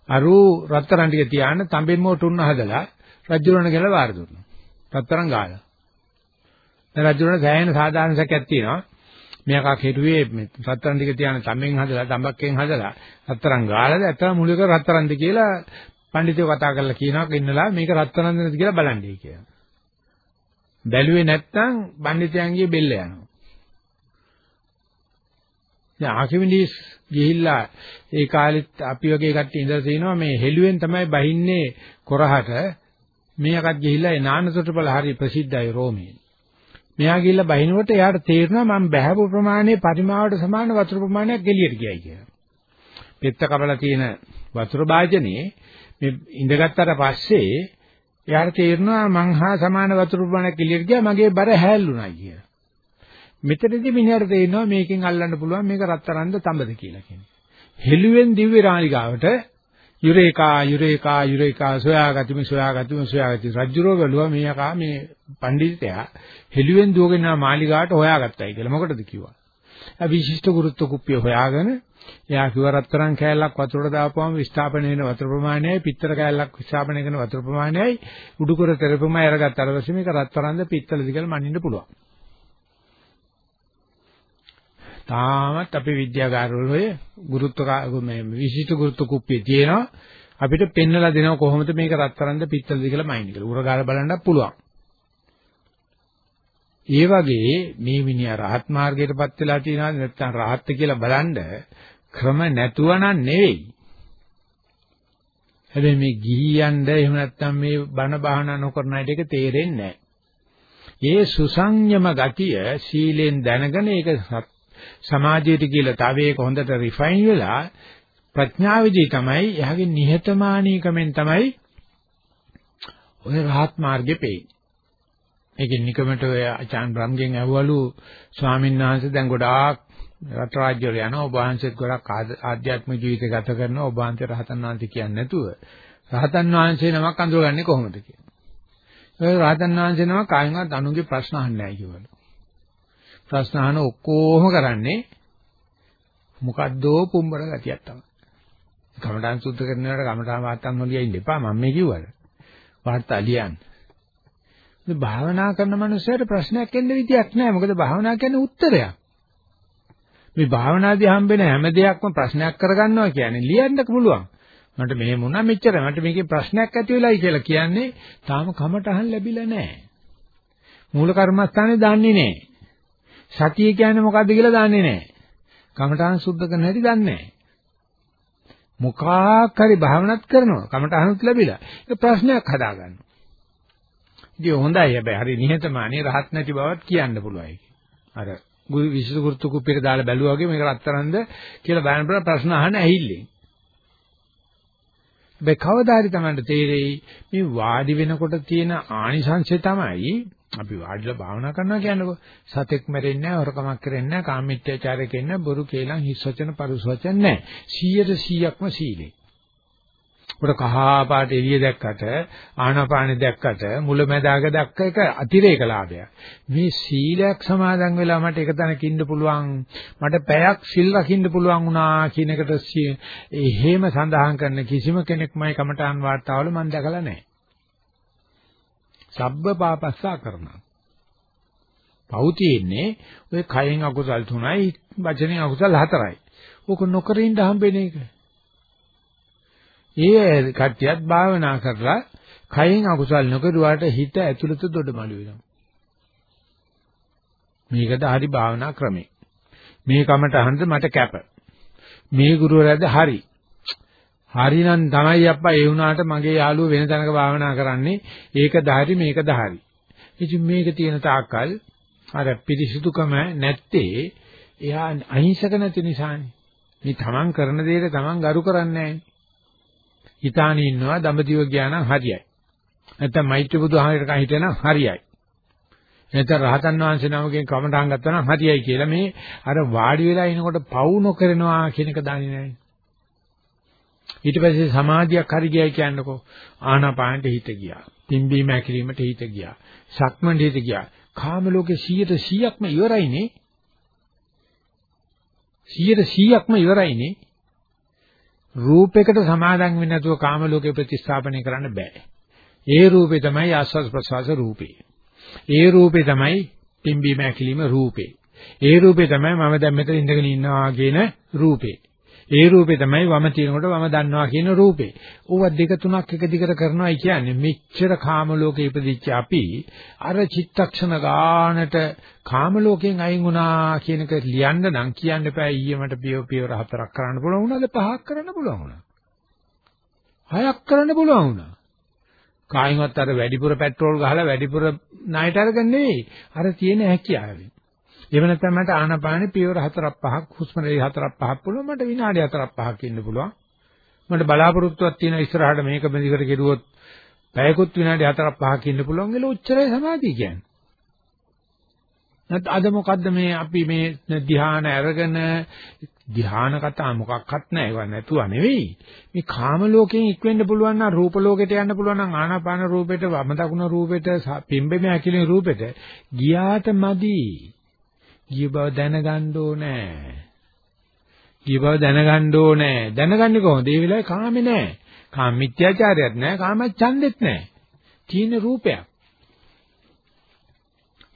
අරු රත්තරන් ටික තියාන තඹෙන්ම ඔටුන්න හදලා රජුරණ කියලා වාර දුන්නා. රත්තරන් ගාලා. දැන් රජුරණ සෑහෙන සාධාරණ සැකයක් තියෙනවා. මෙයාකා කෙරුවේ රත්තරන් ටික තියාන තඹෙන් හදලා තඹක්ෙන් හදලා රත්තරන් ගාලාද ඇත්තම මුලික රත්තරන්ද කියලා පඬිතුයෝ කතා කරලා කියනවා ඉන්නලා මේක රත්තරන්ද නැද්ද කියලා බලන්නේ කියලා. බැලුවේ නැත්නම් පඬිතයන්ගේ බෙල්ල යනවා. දැන් ආකිමිලිස් ගිහිල්ලා ඒ කාලෙත් අපි වගේ කට්ටිය ඉඳලා තිනවා මේ හෙළුවෙන් තමයි බහින්නේ කොරහට මෙයාකත් ගිහිල්ලා ඒ නානතොටුපළ හරි ප්‍රසිද්ධයි රෝමේ. මෙයා ගිහිල්ලා බහිනකොට එයාට තේරෙනවා මම බහැපු ප්‍රමාණය පරිමාවට සමාන වතුර ප්‍රමාණයක් එළියට ගියයි කියලා. පෙත්ත කපලා තියෙන වතුර භාජනේ මේ ඉඳගත්තට පස්සේ එයාට තේරෙනවා මං හා සමාන වතුර ප්‍රමාණයක් එළියට ගියා මගේ බර හැල්ලුණා කියලා. මෙතනදී මිනිහට තේරෙනවා මේකෙන් අල්ලන්න පුළුවන් මේක රත්තරන්ද තඹද කියලා කියන්නේ. හෙළුවෙන් දිව්‍ය රාණිකාවට යුරේකා යුරේකා යුරේකා සොයාගතිමි සොයාගතිමි සොයාගති රජ්ජුරෝ බැලුවා මේකා මේ පඬිතුයා හෙළුවෙන් දුවගෙන මාලිගාවට හොයාගත්තයි කියලා මොකටද කිව්වා. ආ විශිෂ්ට ගුරුත්ව කුප්පිය හොයාගෙන එයා කිව්ව රත්තරන් කෑල්ලක් වතුරට දාපුවම විස්ථාපන වෙන වතුර ප්‍රමාණයයි පිත්තර කෑල්ලක් විස්ථාපන කරන වතුර ප්‍රමාණයයි උඩුකර තෙරපමයි අරගත්ත අර පස්සේ මේක රත්තරන්ද පිත්තලද කියලා මනින්න පුළුවන්. තාමත් අපේ විද්‍යාගාරවල ඔය ගුරුත්ව මේ විශිෂ්ට ගුරුත්ව කුප්පිය තියෙනවා. අපිට පෙන්නලා දෙනවා කොහොමද මේක රත්තරන්ද පිත්තලද කියලා මයින් කියලා. උරගාලා බලන්නත් පුළුවන්. ඒ වගේ මේ මිනිහා රහත් මාර්ගයටපත් වෙලා තියෙනවා නැත්නම් රහත් කියලා බලන්න ක්‍රම නැතුව නම් නෙවෙයි. හැබැයි මේ ගිහියන්ද එහෙම නැත්නම් මේ බණ බාහනා නොකරන අයට ඒක තේරෙන්නේ නැහැ. ඒ සුසංයම ගතිය සීලෙන් දැනගෙන ඒක සමාජයට කියලා තව ඒක හොඳට රිෆයින් වෙලා ප්‍රඥාවේදී තමයි එයාගේ නිහතමානීකමෙන් තමයි ඔය රහත් මාර්ගේ පෙන්නේ. ඒකෙන් නිකමට ඔය ආචාන් බ්‍රම්ගෙන් ඇහුවලු ස්වාමීන් වහන්සේ දැන් ගොඩාක් රට රාජ්‍ය වල යනවා ඔබ වහන්සේත් ගොඩක් ආධ්‍යාත්මික ජීවිත ගත කරනවා ඔබ වහන්සේ රහතන් වහන්සේ කියන්නේ නැතුව රහතන් වහන්සේ නමක් අඳුරගන්නේ කොහොමද කියලා. ඒ රහතන් වහන්සේ නමක් කායින්වත් අනුන්ගේ ප්‍රශ්න අහන්නේ නැහැ කිව්වලු. ප්‍රශ්න අහන ඔක්කොම කරන්නේ මොකද්දෝ පුම්බර ගතියක් තමයි. කමඨාන් සුද්ධ කරනකොට කමඨාන් වාර්තාන් නොලිය ඉන්න එපා මම මේ කිව්වද. වාර්තා ලියන්න. මේ භාවනා කරන මනුස්සයට ප්‍රශ්නයක් එන්න විදියක් නැහැ. මොකද භාවනා කියන්නේ උත්තරයක්. මේ භාවනාදී හම්බෙන හැම දෙයක්ම ප්‍රශ්නයක් කරගන්නවා කියන්නේ ලියන්න පුළුවන්. මට මෙහෙම වුණා මෙච්චර මට මේකේ ප්‍රශ්නයක් ඇති වෙලයි කියලා කියන්නේ තාම කමටහන් ලැබිලා නැහැ. මූල කර්මස්ථානේ දන්නේ නැහැ. සතිය කියන්නේ මොකද්ද කියලා දන්නේ නැහැ. කමටහන් සුද්ධ කරන හැටි දන්නේ නැහැ. මොකක් හරි භාවනාත් කරනවා. කමටහනුත් ලැබිලා. ඒක ප්‍රශ්නයක් හදාගන්නවා. ඉතින් හොඳයි හැබැයි හරි නිහතමානී රහත් නැති බවත් කියන්න පුළුවන්. අර ගුරු විශේෂ ගුරුතු කුප්පියට දාලා බැලුවා වගේ මේක රත්තරන්ද කියලා බලන්න ප්‍රශ්න අහන්න ඇහිල්ලෙන්. හැබැයි කවදා හරි Tamanට තේරෙයි මේ වාඩි වෙනකොට තියෙන ආනිසංශය තමයි අපි වාඩිලා භාවනා කරනවා කියනකො සතෙක් මැරෙන්නේ නැහැ හොරකමක් කරන්නේ නැහැ කාමීත්‍යචාරය කියන්නේ බොරු කේලම් හිස් වචන පරුස වචන නැහැ. 100%ක්ම සීලේ. උඩ කහා පාට එළිය දැක්කට ආනාපානෙ දැක්කට මුලැමැදාග දැක්ක එක අතිරේක ලාභයක්. මේ සීලයක් සමාදන් වෙලා මට එක තැනක ඉන්න පුළුවන් මට පැයක් සිල් රකින්න පුළුවන් වුණා කියන එකට එහෙම සඳහන් කරන කිසිම කෙනෙක් මයි කමඨාන් වාර්තාවල මම දැකලා නැහැ. සබ්බ පාපස්සා කරනවා. පව් තියෙන්නේ ඔය කයෙන් අකුසල් තුනයි වචනෙන් අකුසල් හතරයි. ඕක නොකර ඉඳ හම්බෙන එක. ඒ කට්ටියත් භාවනා කරලා කයෙන් අකුසල් නොකරුවාට හිත ඇතුළත දොඩමළු වෙනවා. මේකද හරි භාවනා ක්‍රමේ. මේ කමට අහන්ද මට කැප. මේ ගුරුවරයාද හරි. හරිනම් තමයි අප්පා ඒ වුණාට මගේ යාළුව වෙන තැනක භාවනා කරන්නේ. ඒකද හරි මේකද හරි. ඉතින් මේක තියෙන තාක්කල් අර පිරිසුදුකම නැත්තේ එයා අහිංසක නැති නිසානේ. මේ තමන් කරන දේට තමන් ගරු කරන්නේ නැහැ. හිතානේ ඉන්නවා දඹදිව ගියා නම් හරියයි. නැත්නම් මෛත්‍රී බුදුහාමරට හිටියනම් හරියයි. නැත්නම් රහතන් වහන්සේ නමකින් කමටහන් ගත්තා නම් හරියයි කියලා මේ අර වාඩි වෙලා ඉනකොට පවු නොකරනවා කියන එක දන්නේ නැහැ. ඊට පස්සේ සමාධියක් හරි ගියයි කියන්නකෝ ආනාපානට හිත ගියා. පිම්බීම ඇකිලීමට හිත ගියා. සක්මණට හිත ගියා. කාම ලෝකේ 100%ක්ම ඉවරයිනේ. 100%ක්ම ඉවරයිනේ. රූපයකට සමාදන් වෙන්නේ නැතුව කාම ලෝකේ ප්‍රතිස්ථාපනය කරන්න බෑ. ඒ රූපේ තමයි ආස්වාද ප්‍රසවාස රූපේ. ඒ රූපේ තමයි පිම්බීම ඇකිලිම රූපේ. ඒ රූපේ තමයි මම දැන් මෙතන ඉඳගෙන ඉන්නවා කියන රූපේ. ඒ රූපේ තමයි වම තිනකොට වම දන්නවා කියන රූපේ. ඕව දෙක තුනක් එක දිගට කරනවායි කියන්නේ මෙච්චර කාම ලෝකේ ඉපදිච්ච අපි අර චිත්තක්ෂණ ගානට කාම ලෝකයෙන් අයින් වුණා කියන එක ලියන්න නම් කියන්න එපා ඊයේ මට පියව පියවර හතරක් කරන්න පුළුවන් වුණාද පහක් කරන්න පුළුවන් වුණා. හයක් කරන්න පුළුවන් වුණා. කායින්වත් අර වැඩිපුර පෙට්‍රෝල් ගහලා වැඩිපුර ණයට අරගෙන නෙවෙයි අර තියෙන හැකියාවෙන්. එහෙම නැත්නම් මට ආනාපානෙ පියවර හතරක් පහක් හුස්ම රැලි හතරක් පහක් පුළුවන් මට විනාඩි හතරක් පහක් ඉන්න පුළුවන්. මට බලාපොරොත්තුවක් තියෙන ඉස්සරහට මේක බෙදිකට කෙරුවොත් පැයකුත් විනාඩි හතරක් පහක් ඉන්න පුළුවන් කියලා උච්චරයි සමාධිය කියන්නේ. නැත් අද මොකද්ද මේ අපි මේ ධ්‍යාන අරගෙන ධ්‍යාන කතා මොකක්වත් නැහැ ඒවා නැතුව නෙවෙයි. මේ කාම ලෝකයෙන් ඉක්වෙන්න පුළුවන් නම් රූප ලෝකෙට යන්න පුළුවන් නම් ආනාපාන රූපෙට වම දකුණ රූපෙට පිම්බෙම ඇකිලෙන රූපෙට ගියාට මදි. ගිය බව දැනගන්න ඕනේ. ගිය බව දැනගන්න ඕනේ. දැනගන්නේ කොහොමද? ඒ වෙලාවේ කාමේ නැහැ. කාම මිත්‍යාචාරයක් නැහැ. කාම ඡන්දෙත් නැහැ. තියෙන රූපයක්.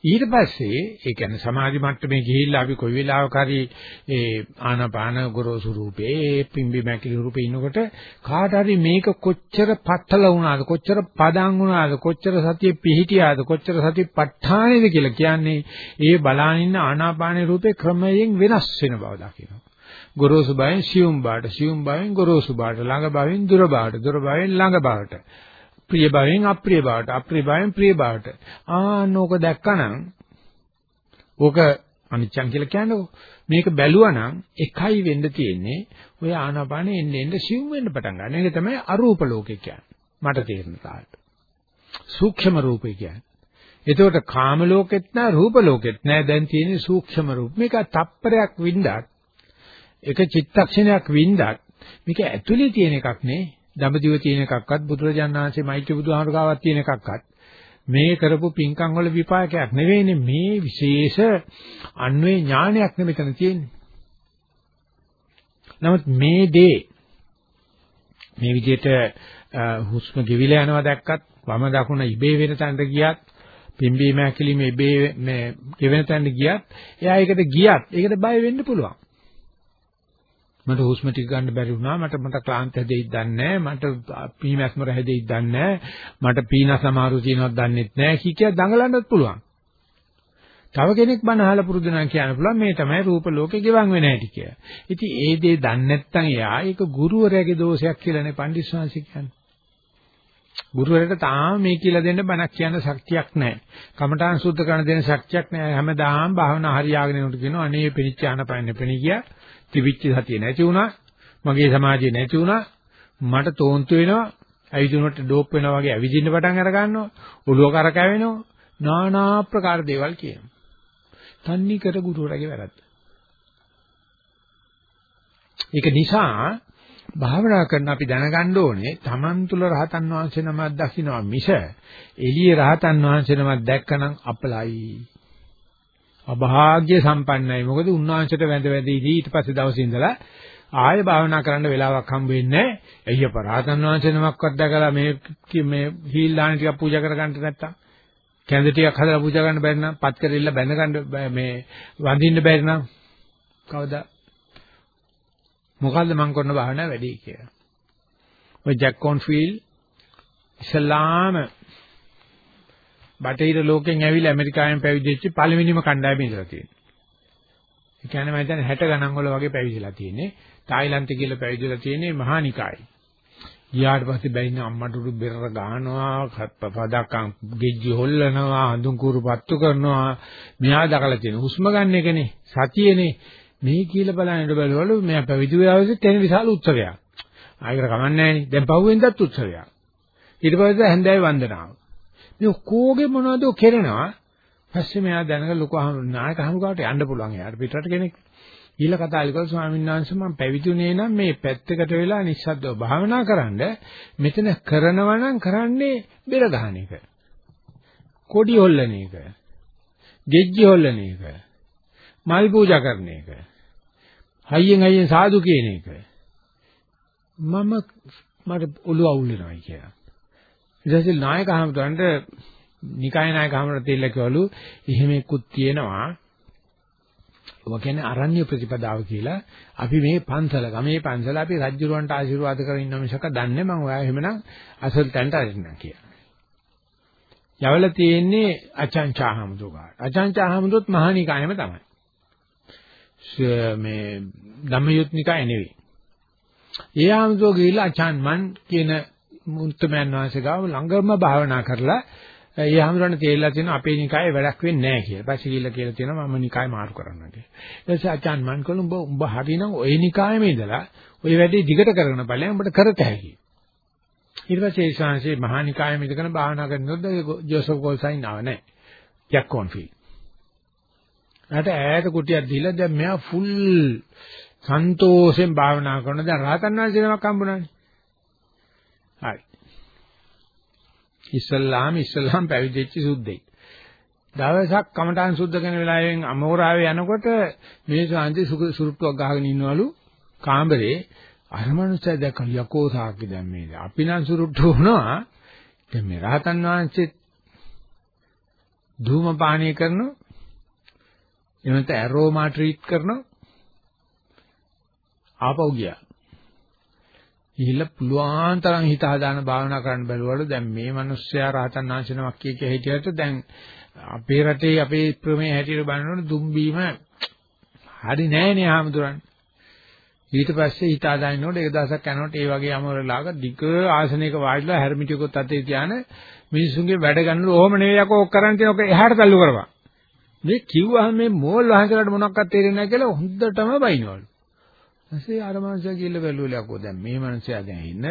ඊට පස්සේ ඒ කියන්නේ සමාධි මට්ටමේ ගිහිල්ලා අපි කොයි වෙලාවක හරි ඒ ආනාපාන ගොරෝසු රූපේ පිම්බි මැකිලි රූපේ ඉන්නකොට කාට හරි මේක කොච්චර පත්තල වුණාද කොච්චර පදන් වුණාද කොච්චර සතිය පිහිටියාද කොච්චර සති ප ဋ ාණයද කියලා කියන්නේ ඒ බලාගෙන ඉන්න ආනාපාන රූපේ ක්‍රමයෙන් වෙනස් වෙන බව දකිනවා. ගොරෝසු බවෙන් සියුම් බවට සියුම් බවෙන් ගොරෝසු බවට ළඟ බවෙන් දුර බවට දුර බවෙන් ළඟ බවට. ප්‍රිය භාවයෙන් අප්‍රිය භාවයට අප්‍රිය භාවයෙන් ප්‍රිය භාවයට ආන්නෝක දැක්කනම් ඕක අනිච්චං කියලා කියන්නකෝ මේක බැලුවනම් එකයි වෙන්න තියෙන්නේ ඔය ආනාපානෙ එන්න එන්න සිව් වෙන්න පටන් ගන්න. ඒක තමයි අරූප ලෝකේ කියන්නේ. මට තේරෙන තාලට. සූක්ෂම රූපේ කියන්නේ. එතකොට කාම ලෝකෙත් නෑ රූප ලෝකෙත් නෑ දැන් තියෙන්නේ සූක්ෂම රූප. මේක තප්පරයක් වින්දත් එක චිත්තක්ෂණයක් වින්දත් මේක ඇතුලේ තියෙන එකක් නේ. දඹදිව තියෙන එකක්වත් බුදුරජාණන් වහන්සේ මෛත්‍රී බුදුහාමුදුරුවෝ තියෙන එකක්වත් මේ කරපු පින්කම් වල විපාකයක් නෙවෙයිනේ මේ විශේෂ අන්වේ ඥානයක් නෙ මෙතන තියෙන්නේ. නමුත් මේ දේ මේ විදිහට හුස්ම ගෙවිලා යනවා දැක්කත් වම දකුණ ඉබේ වෙන තැනට ගියත් පිම්බීම හැකිලිම ඉබේ මේ ගෙවෙන තැනට ගියත් එයා ඒකට ගියත් ඒකට බය වෙන්න පුළුවන්. මට හුස්ම ටික ගන්න බැරි වුණා මට මට ක්ලාන්ත හැදෙයිද දන්නේ මට පීමැස්මර හැදෙයිද දන්නේ මට පීන සමාරු තියෙනවද දන්නෙත් නැහැ කීකිය දඟලන්නත් පුළුවන් තව කෙනෙක් බණ අහලා පුරුදු නැහැ කියන්න පුළුවන් මේ තමයි රූප ලෝකේ ගෙවන් වෙන හැටි කියලා. ඉතින් ඒ දේ දන්නේ නැත්නම් එයා ඒක ගුරුවරයාගේ දෝෂයක් කියලානේ පඬිස්සවාංශ කියන්නේ. ගුරුවරයාට තාම මේ කියලා දෙන්න බණක් කියන්න ශක්තියක් නැහැ. කමඨාන් සුද්ධ කරන දෙන්න ශක්තියක් නැහැ. හැමදාම භාවනා හරියාගෙන යනකොට කියනවා අනේ පිළිච්ච ආනපන්නේ පෙණි ගියා. තිබිච්ච සතිය නැති වුණා. මගේ සමාජය නැති වුණා. මට තෝන්තු වෙනවා. ඇවිදිනකොට ඩෝප් වෙනවා වගේ ඇවිදින්න පටන් අර ගන්නවා. ඔළුව කරකැවෙනවා. নানা ආකාර දේවල් කියනවා. තන්නේ කර ගුරුවරගේ වැරද්ද. ඒක නිසා භාවනා කරන අපි දැනගන්න ඕනේ Taman තුල රහතන් වහන්සේ නමක් දකින්නවා මිස එළියේ රහතන් වහන්සේ නමක් දැක්කනම් අපලයි. අභාග්‍ය සම්පන්නයි. මොකද උන්වහන්සේට වැඳ වැඳ ඉදී ඊට පස්සේ දවසේ ඉඳලා ආය භාවනා කරන්න වෙලාවක් හම්බ වෙන්නේ නැහැ. එయ్య පරාතන් වහන්සේ නමක්වත් දැකලා මේ මේ හීල් දාන ටිකක් පූජා කරගන්න නැත්තම් කැඳ ටිකක් හදලා පූජා කරන්න බැරි නම් පත් කරilla බැඳ ගන්න මේ වඳින්න බැරි නම් කවදා මොකද්ද මම කරන භාවනාව වැඩි කියලා. ඔය ජැක් කොන්ෆීල් ඉස්ලාම බටහිර ලෝකෙන් ඇවිල්ලා ඇමරිකාවෙන් පැවිදිච්ච පළවෙනිම කණ්ඩායම ඉඳලා තියෙනවා. ඒ කියන්නේ මම හිතන්නේ 60 ගණන් වල වගේ පැවිදිලා තියෙන්නේ. තායිලන්තේ කියලා පැවිදිලා තියෙන්නේ මහා නිකායි. ගියාට පස්සේ බැයින අම්මට උඩු බෙරර ගහනවා, පදක්කම් ගෙජ්ජි හොල්ලනවා, හඳුන් කూరు පත්තු කරනවා. මෙහා දකලා තියෙන හුස්ම ගන්න එකනේ, සතියේනේ. මේ කියලා බලන්නට බැලුවලු මෙයා පැවිදි වෙලාවෙත් තෙන විශාල උත්සවයක්. ආයෙකට කමන්නේ නැහනේ. දැන් පහුවෙන්දත් උත්සවයක්. ඊට පස්සේ හැන්දෑවේ වන්දනාව. මේ ඔක්කොගේ මොනවද කෙරෙනවා? පස්සේ මෙයා දැනග ලොකු නායක හමුගාවට යන්න පුළුවන්. එයාට පිටරට කෙනෙක් ඊළ කතාලිකල් ස්වාමීන් වහන්සේ මම පැවිදුනේ නම් මේ පැත්තකට වෙලා නිස්සද්දව භාවනා කරන්න. මෙතන කරනවා නම් කරන්නේ බෙර ගන්න එක. කොඩි හොල්ලන එක. ගෙජ්ජි හොල්ලන එක. මල් පූජා කරන එක. හයියෙන් හයියෙන් සාදු කියන එක. මම මට ඔළුව අවුල් වෙනවා කියලා. ඊට පස්සේ නායක හමුදුරන්ට නිකාය නායක හමුදුරට දෙල්ල කිව්වලු එහෙම එක්කුත් තියෙනවා ඔය කියන්නේ අරණ්‍ය ප්‍රතිපදාව කියලා අපි මේ පන්සල ගමේ පන්සල අපි රජුරවන්ට ආශිර්වාද කරගෙන ඉන්න මිසක දන්නේ මම ඔයා එහෙමනම් අසල් තැනට අරින්න කියලා. යවල තියෙන්නේ අචංචා හමුදුරට. අචංචා හමුදුරත් මහානිකායම තමයි. මේ ධම්මයුත්නිකාය නෙවෙයි. ඒ හමුදුර ගිහිල්ලා අචාන් මන් කියන මුත්තමයන් වහන්සේ ගාව ළඟම භාවනා කරලා ඒ හැමෝටම තේරිලා තියෙනවා අපේ නිකායේ වැඩක් වෙන්නේ නැහැ කියලා. පස්සේ ගිහිල්ලා කියලා තියෙනවා මම නිකාය මාරු කරන්න කියලා. ඊට පස්සේ අචාන් මන් කළු උඹ උඹ හරිනම් ওই නිකායෙම ඉඳලා ওই වැඩේ දිගට කරගෙන බලයන් උඹට කරත හැකි. ඊට පස්සේ ඒ ශාංශේ මහා නිකායෙම ඉඳගෙන භාවනා කරනොත් ජෝසප් ගෝල්සයින් ආව නැහැ. ජැක් කොන්ෆී. ඊට ඈත කුටියක් දීලා දැන් මෙයා ෆුල් සන්තෝෂෙන් භාවනා කරන දැන් රහතන් වහන්සේ නමක් හම්බුණානේ. හරි. ඉස්ලාම් ඉස්ලාම් පැවිදිච්ච සුද්දෙක්. දවසක් කමඨාන් සුද්ධ කරන වෙලාවෙන් අමෝරාවේ යනකොට මේ ශාන්ති සුරුට්ටුවක් ගහගෙන ඉන්නවලු කාමරේ. අර මනුස්සයා දැක්ක යකෝ සාක්කි දැන් මේ අපි නම් සුරුට්ටු වුණා. දැන් මේ රහතන් වහන්සේ ධූමපානය කරනවා. එහෙම ඇරෝමා ට්‍රීට් කරනවා. ආපහු ගියා. ගිහිල්ලා පුළුවන් තරම් හිත හදාන භාවනා කරන්න බැලුවලු. දැන් මේ මිනිස්සයා රහතන් වහන්සේ නමක් කිය කිය හිටියට දැන් අපේ රටේ අපේ ප්‍රමේ හැටියට බලනකොට දුම්බීම හරි නෑනේ ආමතුරන් ඊට පස්සේ හිත හදානකොට එක දවසක් යනකොට ඒ වගේ අමරලාක දිග ආසනයක වාඩිලා හැර්මිටියකොත් අතේ තියාන මිනිසුන්ගේ වැඩ ගන්නලු. ඕම නෙවෙයි යකෝ ඔක් කරන් තියෙන ඔක එහාට තල්ලු කරපන්. මේ කිව්වහම මේ මෝල් වහන්සේලාට මොනවක්වත් තේරෙන්නේ නැහැ කියලා හොඳටම බයිනවලු. ඊපස්සේ අර මනුස්සයා කියලා බැලුවලු යකෝ දැන් මේ මනුස්සයා දැන් ඉන්න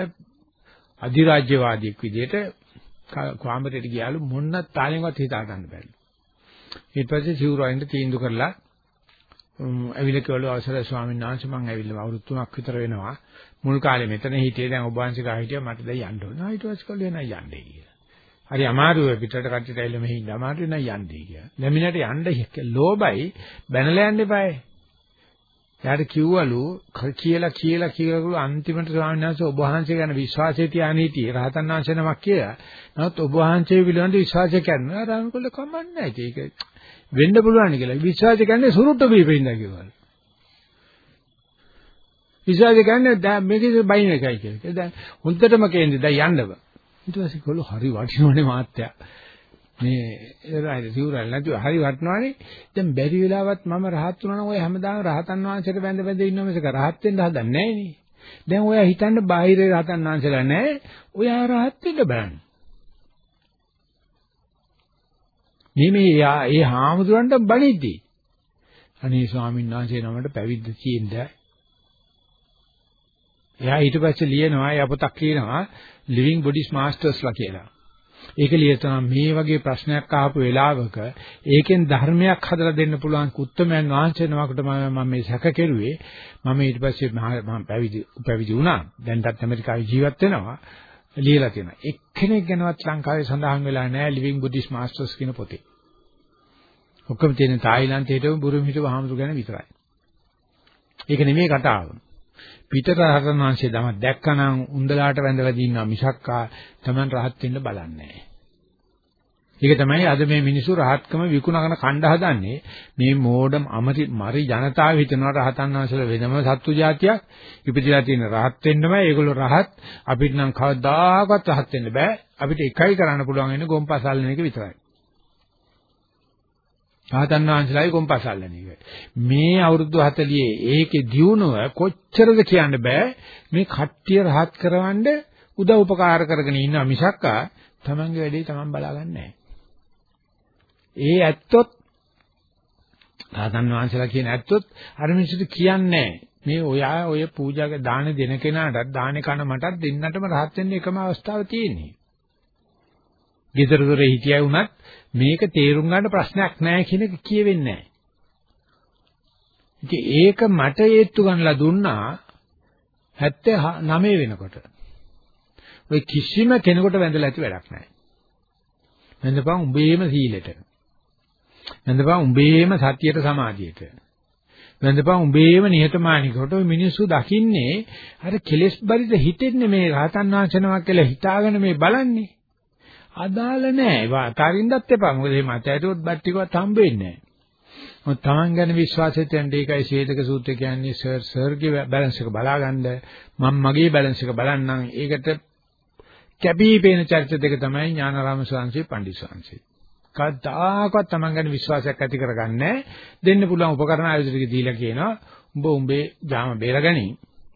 අධිරාජ්‍යවාදියෙක් විදිහට කාමරේට ගියාලු මොන්න තාලෙන්වත් හිතා ගන්න බැරිලු. ඊට පස්සේ සිවුරයින්ද තීන්දුව කරලා ඇවිල්ලා කිව්වලු අවසරයි ස්වාමීන් වහන්සේ මම ඇවිල්ලා අවුරුදු 3ක් විතර වෙනවා. මුල් කාලේ මෙතන හිටියේ දැන් ඔබ වහන්සේ ගා හිටියා මට දැන් යන්න ඕන. ඊට පස්සේ කල්ලු එනයි යන්නේ කියලා. හරි අමාරුයි පිටරට කට්ටියට ඇවිල්ලා මෙහි ඉන්න අමාරුයි නෑ යන්නේ කියලා. ලැබිනට යන්න ලෝබයි බැනලා යන්න එපායි. එයාට කිව්වලු කියලා කියලා කියලාලු අන්තිමට ස්වාමීන් වහන්සේ ඔබ වහන්සේ ගැන විශ්වාසය තියාගෙන හිටියේ රහතන් වහන්සේ නමක් කියලා. නමුත් ඔබ වහන්සේ පිළිබඳ විශ්වාසය කරනවා රාමකොල්ල කමන්නේ නැහැ. ඒක වෙන්න පුළුවන් කියලා. විශ්වාසය කියන්නේ සුරුට්ට බීපෙන්න කිව්වලු. විශ්වාසය කියන්නේ දැන් මේකේ බයින් එකයි කියලා. දැන් හොඳටම කේන්දේ දැන් යන්නව. ඊට පස්සේ කොල්ල හරි වටිනවනේ මාත්‍යා. මේ ඒරයි සිවුරල් නැතුව හරි වටනවානේ. දැන් බැරි වෙලාවත් මම රහත් වුණා නම් ඔය හැමදාම රහතන් වහන්සේට බැඳ බැඳ ඉන්නව මිසක රහත් වෙන්න හදන්නේ නැහැ දැන් ඔයා හිතන්න බාහිර රහතන් වහන්සේලා නැහැ. ඔයා රහත් වෙන්න බලන්න මේ මේ ඒ හාමුදුරන්ට බණිද්දී. අනේ ස්වාමීන් වහන්සේ නමට පැවිද්ද තියෙන්න. එයා ඊට පස්සේ ලියනවා එයා පොතක් කියනවා living bodies mastersලා කියලා. ඒක ලියනවා මේ වගේ ප්‍රශ්නයක් ආපු වෙලාවක ඒකෙන් ධර්මයක් හදලා දෙන්න පුළුවන් කුත්තමයන් වහන්සේ නමකට මම මේ සැක කෙරුවේ. මම ඊට පස්සේ මම පැවිදි පැවිදි වුණා. දැන්ටත් ඇමරිකාවේ ජීවත් වෙනවා. ලියලා තියෙනවා. එක්කෙනෙක් ගැනවත් ලංකාවේ සඳහන් වෙලා නැහැ living buddhist masters කියන පොතේ. ඔක්කොම තියෙන තායිලන්තයේ හිටපු බුරුම හිටපු හාමුදුරු ගැන විතරයි. ඒක නෙමෙයි කතාව. පිටර රහතන් වහන්සේ දම දැක්කනම් උන්දලාට වැඳලා දින්නවා මිසක්කා Taman රහත් වෙන්න බලන්නේ ඒක තමයි අද මේ මිනිස්සු රහත්කම විකුණගෙන කණ්ඩ හදන්නේ. මේ මෝඩම් අමරි මරි ජනතාව හිතනවා රහතන් වහන්සේලා වෙනම සත්තු జాතියක් ඉපදිලා තියෙන රහත් වෙන්නමයි. ඒගොල්ලෝ රහත්. අපිට නම් කවදාකවත් රහත් වෙන්න බෑ. අපිට එකයි කරන්න පුළුවන් වෙන්නේ ගොම්පස් අල්ලන එක විතරයි. රහතන් වහන්සේලායි කොම්පස් අල්ලන එක. මේ අවුරුදු 40 ඒකේ දියුණුව කොච්චරද කියන්න බෑ. මේ කට්ටිය රහත් කරවන්න උදව් උපකාර කරගෙන ඉන්නවා මිසක්කා තමන්ගේ වැඩේ තමන් බලාගන්නේ ඒ ඇත්තොත් රහතන් වහන්සේලා කියන ඇත්තොත් අර මිනිස්සුන්ට කියන්නේ මේ ඔයා ඔය පූජාක දාන දෙන කෙනාටත් දාන කන මටත් දෙන්නටම රහත් වෙන්න එකම අවස්ථාව තියෙන්නේ. ගෙදර දොරේ හිටියයි වුණත් මේක තේරුම් ගන්න ප්‍රශ්නයක් නැහැ කියන එක කියවෙන්නේ නැහැ. ඉතින් ඒක මට ඒත්තු ගන්නලා දුන්නා 79 වෙනකොට. ඔය කිසිම කෙනෙකුට වැඳලා ඇති වැඩක් නැහැ. වැඳපන් උඹේම සීලෙට. වැඳපන් උඹේම සතියට සමාධියට. වැඳපන් උඹේම නිහතමානීකට ඔය මිනිස්සු දකින්නේ අර කෙලෙස් බරිද හිතෙන්නේ මේ රහතන් වහන්සේනමක් කියලා හිතාගෙන මේ බලන්නේ. අදාළ නෑ. ඒවා අතරින්දත් එපා. මොකද මේ මතයටවත් බත් ටිකවත් හම්බෙන්නේ නෑ. මොකද Taman ගැන විශ්වාසයෙන් යන්නේ ඒකයි ශේතක සූත්‍රය කියන්නේ සර් සර්ගේ බැලන්ස් එක බලාගන්න මම මගේ බැලන්ස් එක බලන්නම්. ඒකට කැපී පෙනෙන චරිත දෙක තමයි ඥානාරාම ස්වාමීන් පණ්ඩිත ස්වාමීන් කවදාකවත් Taman ගැන විශ්වාසයක් ඇති කරගන්නේ දෙන්න පුළුවන් උපකරණ ආයුධ ටික දීලා කියනවා උඹ උඹේ ජාම බේරගනි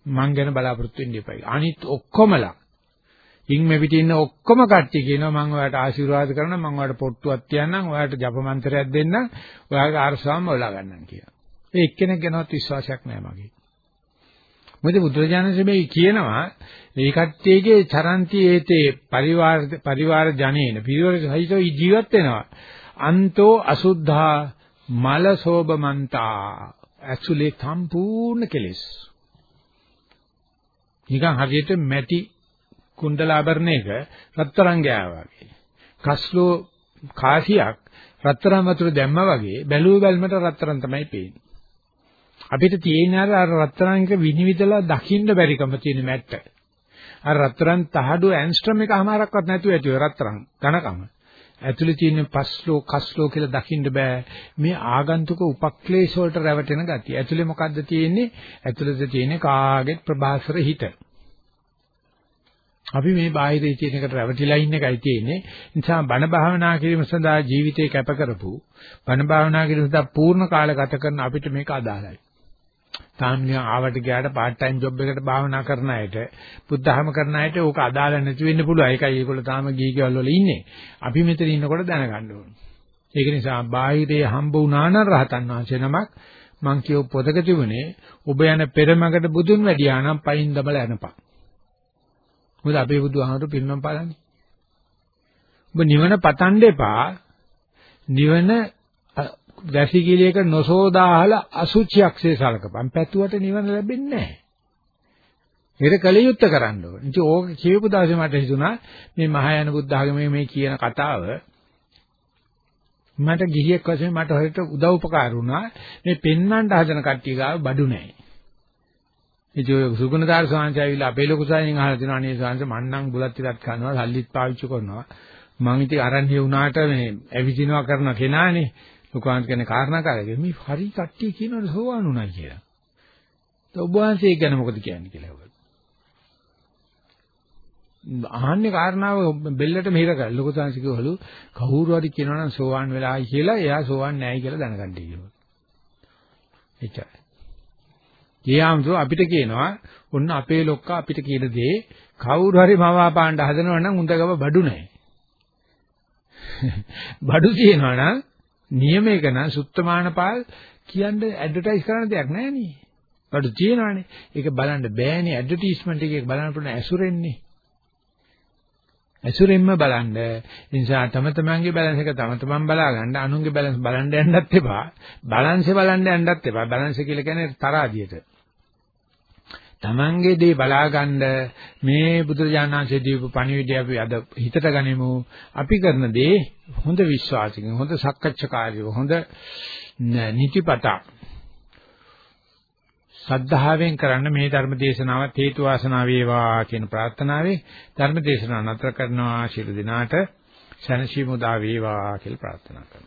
මං ගැන බලාපොරොත්තු වෙන්න එපයි අනිත් ඔක්කොමලා ඉන් මේ පිටින් ඉන්න ඔක්කොම කට්ටිය කියනවා මම ඔයාලට ආශිර්වාද කරනවා මම ඔයාලට පොට්ටුවක් තියන්නම් ඔයාලට ජප මන්ත්‍රයක් දෙන්නම් ඔයාලගේ ආර්සාවම ඔයලා ගන්නම් කියලා. ඒ එක්කෙනෙක් ගැනවත් විශ්වාසයක් නැහැ මගේ. මොකද බුදුරජාණන් මේ කියනවා මේ කට්ටියගේ චරන්ති ඒතේ පරිවාර පරිවාර ජනේන පිරිවර සහිතව ජීවත් වෙනවා. අන්තෝ අසුද්ධා මල සෝබමන්තා ඇක්චුලි සම්පූර්ණ කෙලෙස්. නිකන් හරියට මැටි කුණ්ඩලාභරණයක රත්තරන් ගෑවා වගේ. කස්ලෝ කාසියක් රත්තරන් වතුර දැම්මා වගේ බැලුව බැලමට රත්තරන් තමයි පේන්නේ. අපිට තියෙන අර රත්තරන්ක විනිවිදලා දකින්න බැරිකම තියෙන මැට්ට. අර රත්තරන් තහඩුව ඇන්ස්ට්‍රම් එක අමාරක්වත් නැතුව ඇතුව රත්තරන් ඝනකම. ඇතුලේ තියෙන පස්ලෝ කස්ලෝ කියලා දකින්න බෑ. මේ ආගන්තුක උපක්ලේශ වලට රැවටෙන ගතිය. ඇතුලේ මොකද්ද තියෙන්නේ? ඇතුලේ තියෙන්නේ කාගෙත් ප්‍රභාසර හිත. අපි මේ බාහිර තියෙන එකට රැවටිලා ඉන්න එකයි තියෙන්නේ. නිසා බණ භාවනා කිරීම සඳහා ජීවිතේ කැප කරපු බණ භාවනා කිරීම සඳහා පූර්ණ කාලය ගත කරන අපිට මේක අදාළයි. තාම්නිය ආවට ගියාට part time job එකකට භාවනා කරන අයට බුද්ධහම කරන අයට ඕක අදාළ නැති වෙන්න පුළුවන්. ඒකයි ඒගොල්ලෝ තාම ගිහි කෙවල් වල ඉන්නේ. අපි මෙතන ඉන්නකොට දැනගන්න ඕනේ. ඒක නිසා බාහිරේ හම්බ වුණා නම් රහතන් වහන්සේ නමක් මං කියව පොතක තිබුණේ ඔබ යන පෙරමකට බුදුන් වැඩියා නම් පයින් දමලා යනපන්. මොකද අපේ බුදුහාමුදුරු පිරිනම් පාලන්නේ. ඔබ නිවන පතන්න එපා. නිවන වැසිකිළියක නොසෝදාහල අසුචියක්සේ සලකපන්. පැතුවට නිවන ලැබෙන්නේ නැහැ. ඒක කලියුත්ත කරන්න ඕනේ. ඉතින් ඕක කියපු දවසේ මට හිතුණා මේ මහායාන බුද්ධ ආගමේ මේ කියන කතාව මට ගිහියෙක් වශයෙන් මට හරියට උදව් උපකාර වුණා. මේ පෙන්වන්න හදන කට්ටිය ගාව බඩු නැහැ. ඉතින් සුගුණදාර ස්වාමීන් ඇවිල්ලා අපේ ලොකු සායනින් අහලා තිනවා අනේ ස්වාමීන් මන්නම් බුලත් ටිකක් කනවා සල්ලිත් පාවිච්චි කරනවා. මං ඉතින් අරන් වුණාට මේ ඇවිදිනවා කරන කෙනානේ ලොකුන්ට කියන්නේ කාරණා කරගෙන මේ හරි කට්ටිය කියනවලු සෝවාන් උනා කියලා. ඔබ වහන්සේ ගැන මොකද කියන්නේ කියලා ඔබ. අහන්නේ කාරණාව බෙල්ලට මෙහෙර කරලා ලොකු සංසි කිව්වලු කවුරු හරි කියනවා නම් සෝවාන් වෙලායි කියලා එයා සෝවාන් නැයි කියලා දැනගන්න කිව්වා. එච්චරයි. ගියාමතු අපිට කියනවා ඔන්න අපේ ලොක්කා අපිට කියන දේ කවුරු හරි මවාපාන්න හදනවා නම් උන්දගම බඩු නැහැ. බඩු කියනවා නම් නියමයක නම් සුත්තමාන පාල් කියන්නේ ඇඩ්වර්ටයිස් කරන දෙයක් නැහැ නේ. බඩු තියෙනවානේ. ඒක බලන්න බෑනේ ඇඩ්වර්ටයිස්මන්ට් එකේ බලන්න පුළුවන් ඇසුරෙන්නේ. ඇසුරෙන්ම බලන්න. ඒ නිසා තම තමන්ගේ බැලන්ස් එක තම තමන් බලා ගන්න අනුන්ගේ බැලන්ස් බලන්න යන්නත් එපා. බැලන්ස් බලන්න යන්නත් එපා. බැලන්ස් කියලා කියන්නේ තරහදියට. තමන්ගේ දේ බලාගන්න මේ බුදුරජාණන්සේ දීපු පණිවිඩය අපි අද හිතට ගනිමු. අපි කරන දේ හොඳ විශ්වාසකින් හොඳ සක්කච්ඡාකාරීව හොඳ නිතිපතා. සද්ධාවෙන් කරන්න මේ ධර්ම දේශනාවත් හේතු වාසනා වේවා කියන ප්‍රාර්ථනාවෙන් ධර්ම දේශනාව නතර කරනවා. ශිරු දිනාට සනසීමු දා වේවා කියලා ප්‍රාර්ථනා කරනවා.